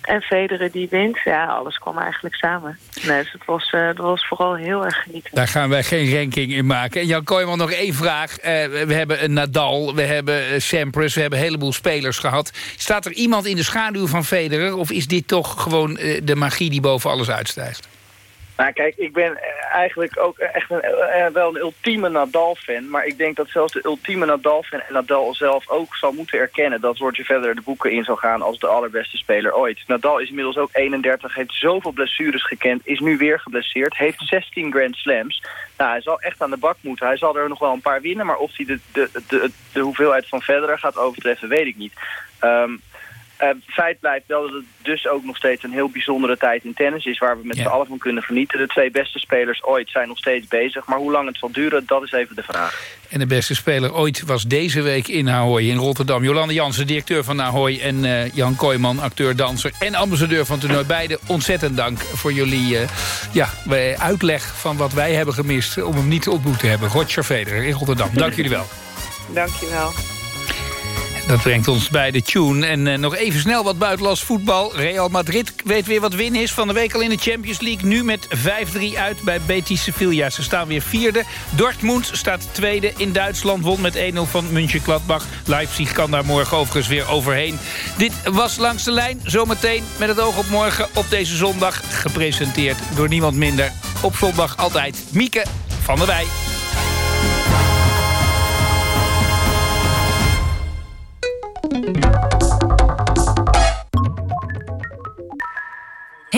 En Federer die wint, ja, alles kwam eigenlijk samen. Nee, dus het was, dat was vooral heel erg genieten. Daar gaan wij geen ranking in maken. En Jan Kooijman, nog één vraag. we hebben een Nadal, we hebben Sampras, we hebben een heleboel spelers gehad. Staat er iemand in de schaduw van Federer... of is dit toch gewoon de magie die boven alles uitstijgt? Nou kijk, ik ben eigenlijk ook echt een, uh, wel een ultieme Nadal-fan. Maar ik denk dat zelfs de ultieme Nadal-fan en Nadal zelf ook zal moeten erkennen... dat Roger Federer de boeken in zal gaan als de allerbeste speler ooit. Nadal is inmiddels ook 31, heeft zoveel blessures gekend, is nu weer geblesseerd... heeft 16 Grand Slams. Nou, hij zal echt aan de bak moeten. Hij zal er nog wel een paar winnen, maar of hij de, de, de, de hoeveelheid van Federer gaat overtreffen, weet ik niet. Um, feit blijft wel dat het dus ook nog steeds een heel bijzondere tijd in tennis is... waar we met ja. z'n allen van kunnen genieten. De twee beste spelers ooit zijn nog steeds bezig. Maar hoe lang het zal duren, dat is even de vraag. En de beste speler ooit was deze week in Ahoy in Rotterdam. Jolande Jansen, directeur van Ahoy. En uh, Jan Kooijman, acteur, danser en ambassadeur van het toernooi. Beide ontzettend dank voor jullie uh, ja, uitleg van wat wij hebben gemist... om hem niet te ontmoeten te hebben. Roger Federer in Rotterdam. Dank jullie wel. Dank je wel. Dat brengt ons bij de tune. En uh, nog even snel wat buitenlands voetbal. Real Madrid weet weer wat winnen is. Van de week al in de Champions League. Nu met 5-3 uit bij Betis Sevilla. Ze staan weer vierde. Dortmund staat tweede in Duitsland. Won met 1-0 van München Gladbach. Leipzig kan daar morgen overigens weer overheen. Dit was Langs de Lijn. Zometeen met het oog op morgen op deze zondag. Gepresenteerd door niemand minder. Op zondag altijd Mieke van der Wij.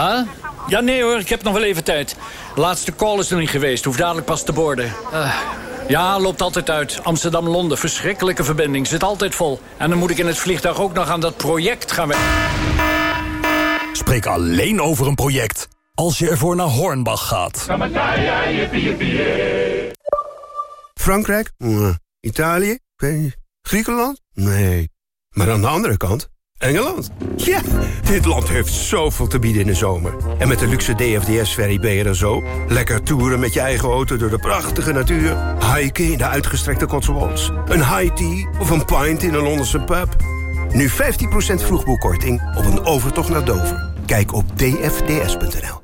Huh? Ja, nee hoor, ik heb nog wel even tijd. De laatste call is er niet geweest, hoef dadelijk pas te borden. Uh, ja, loopt altijd uit. Amsterdam-Londen, verschrikkelijke verbinding, zit altijd vol. En dan moet ik in het vliegtuig ook nog aan dat project gaan Spreek alleen over een project als je ervoor naar Hornbach gaat. Frankrijk? Italië? Griekenland? Nee. Maar aan de andere kant... Engeland? Ja, dit land heeft zoveel te bieden in de zomer. En met de luxe DFDS-ferry ben je er zo. Lekker toeren met je eigen auto door de prachtige natuur. Hiken in de uitgestrekte Cotswolds. Een high tea of een pint in een Londense pub. Nu 15% vroegboekkorting op een overtocht naar Dover. Kijk op dfds.nl.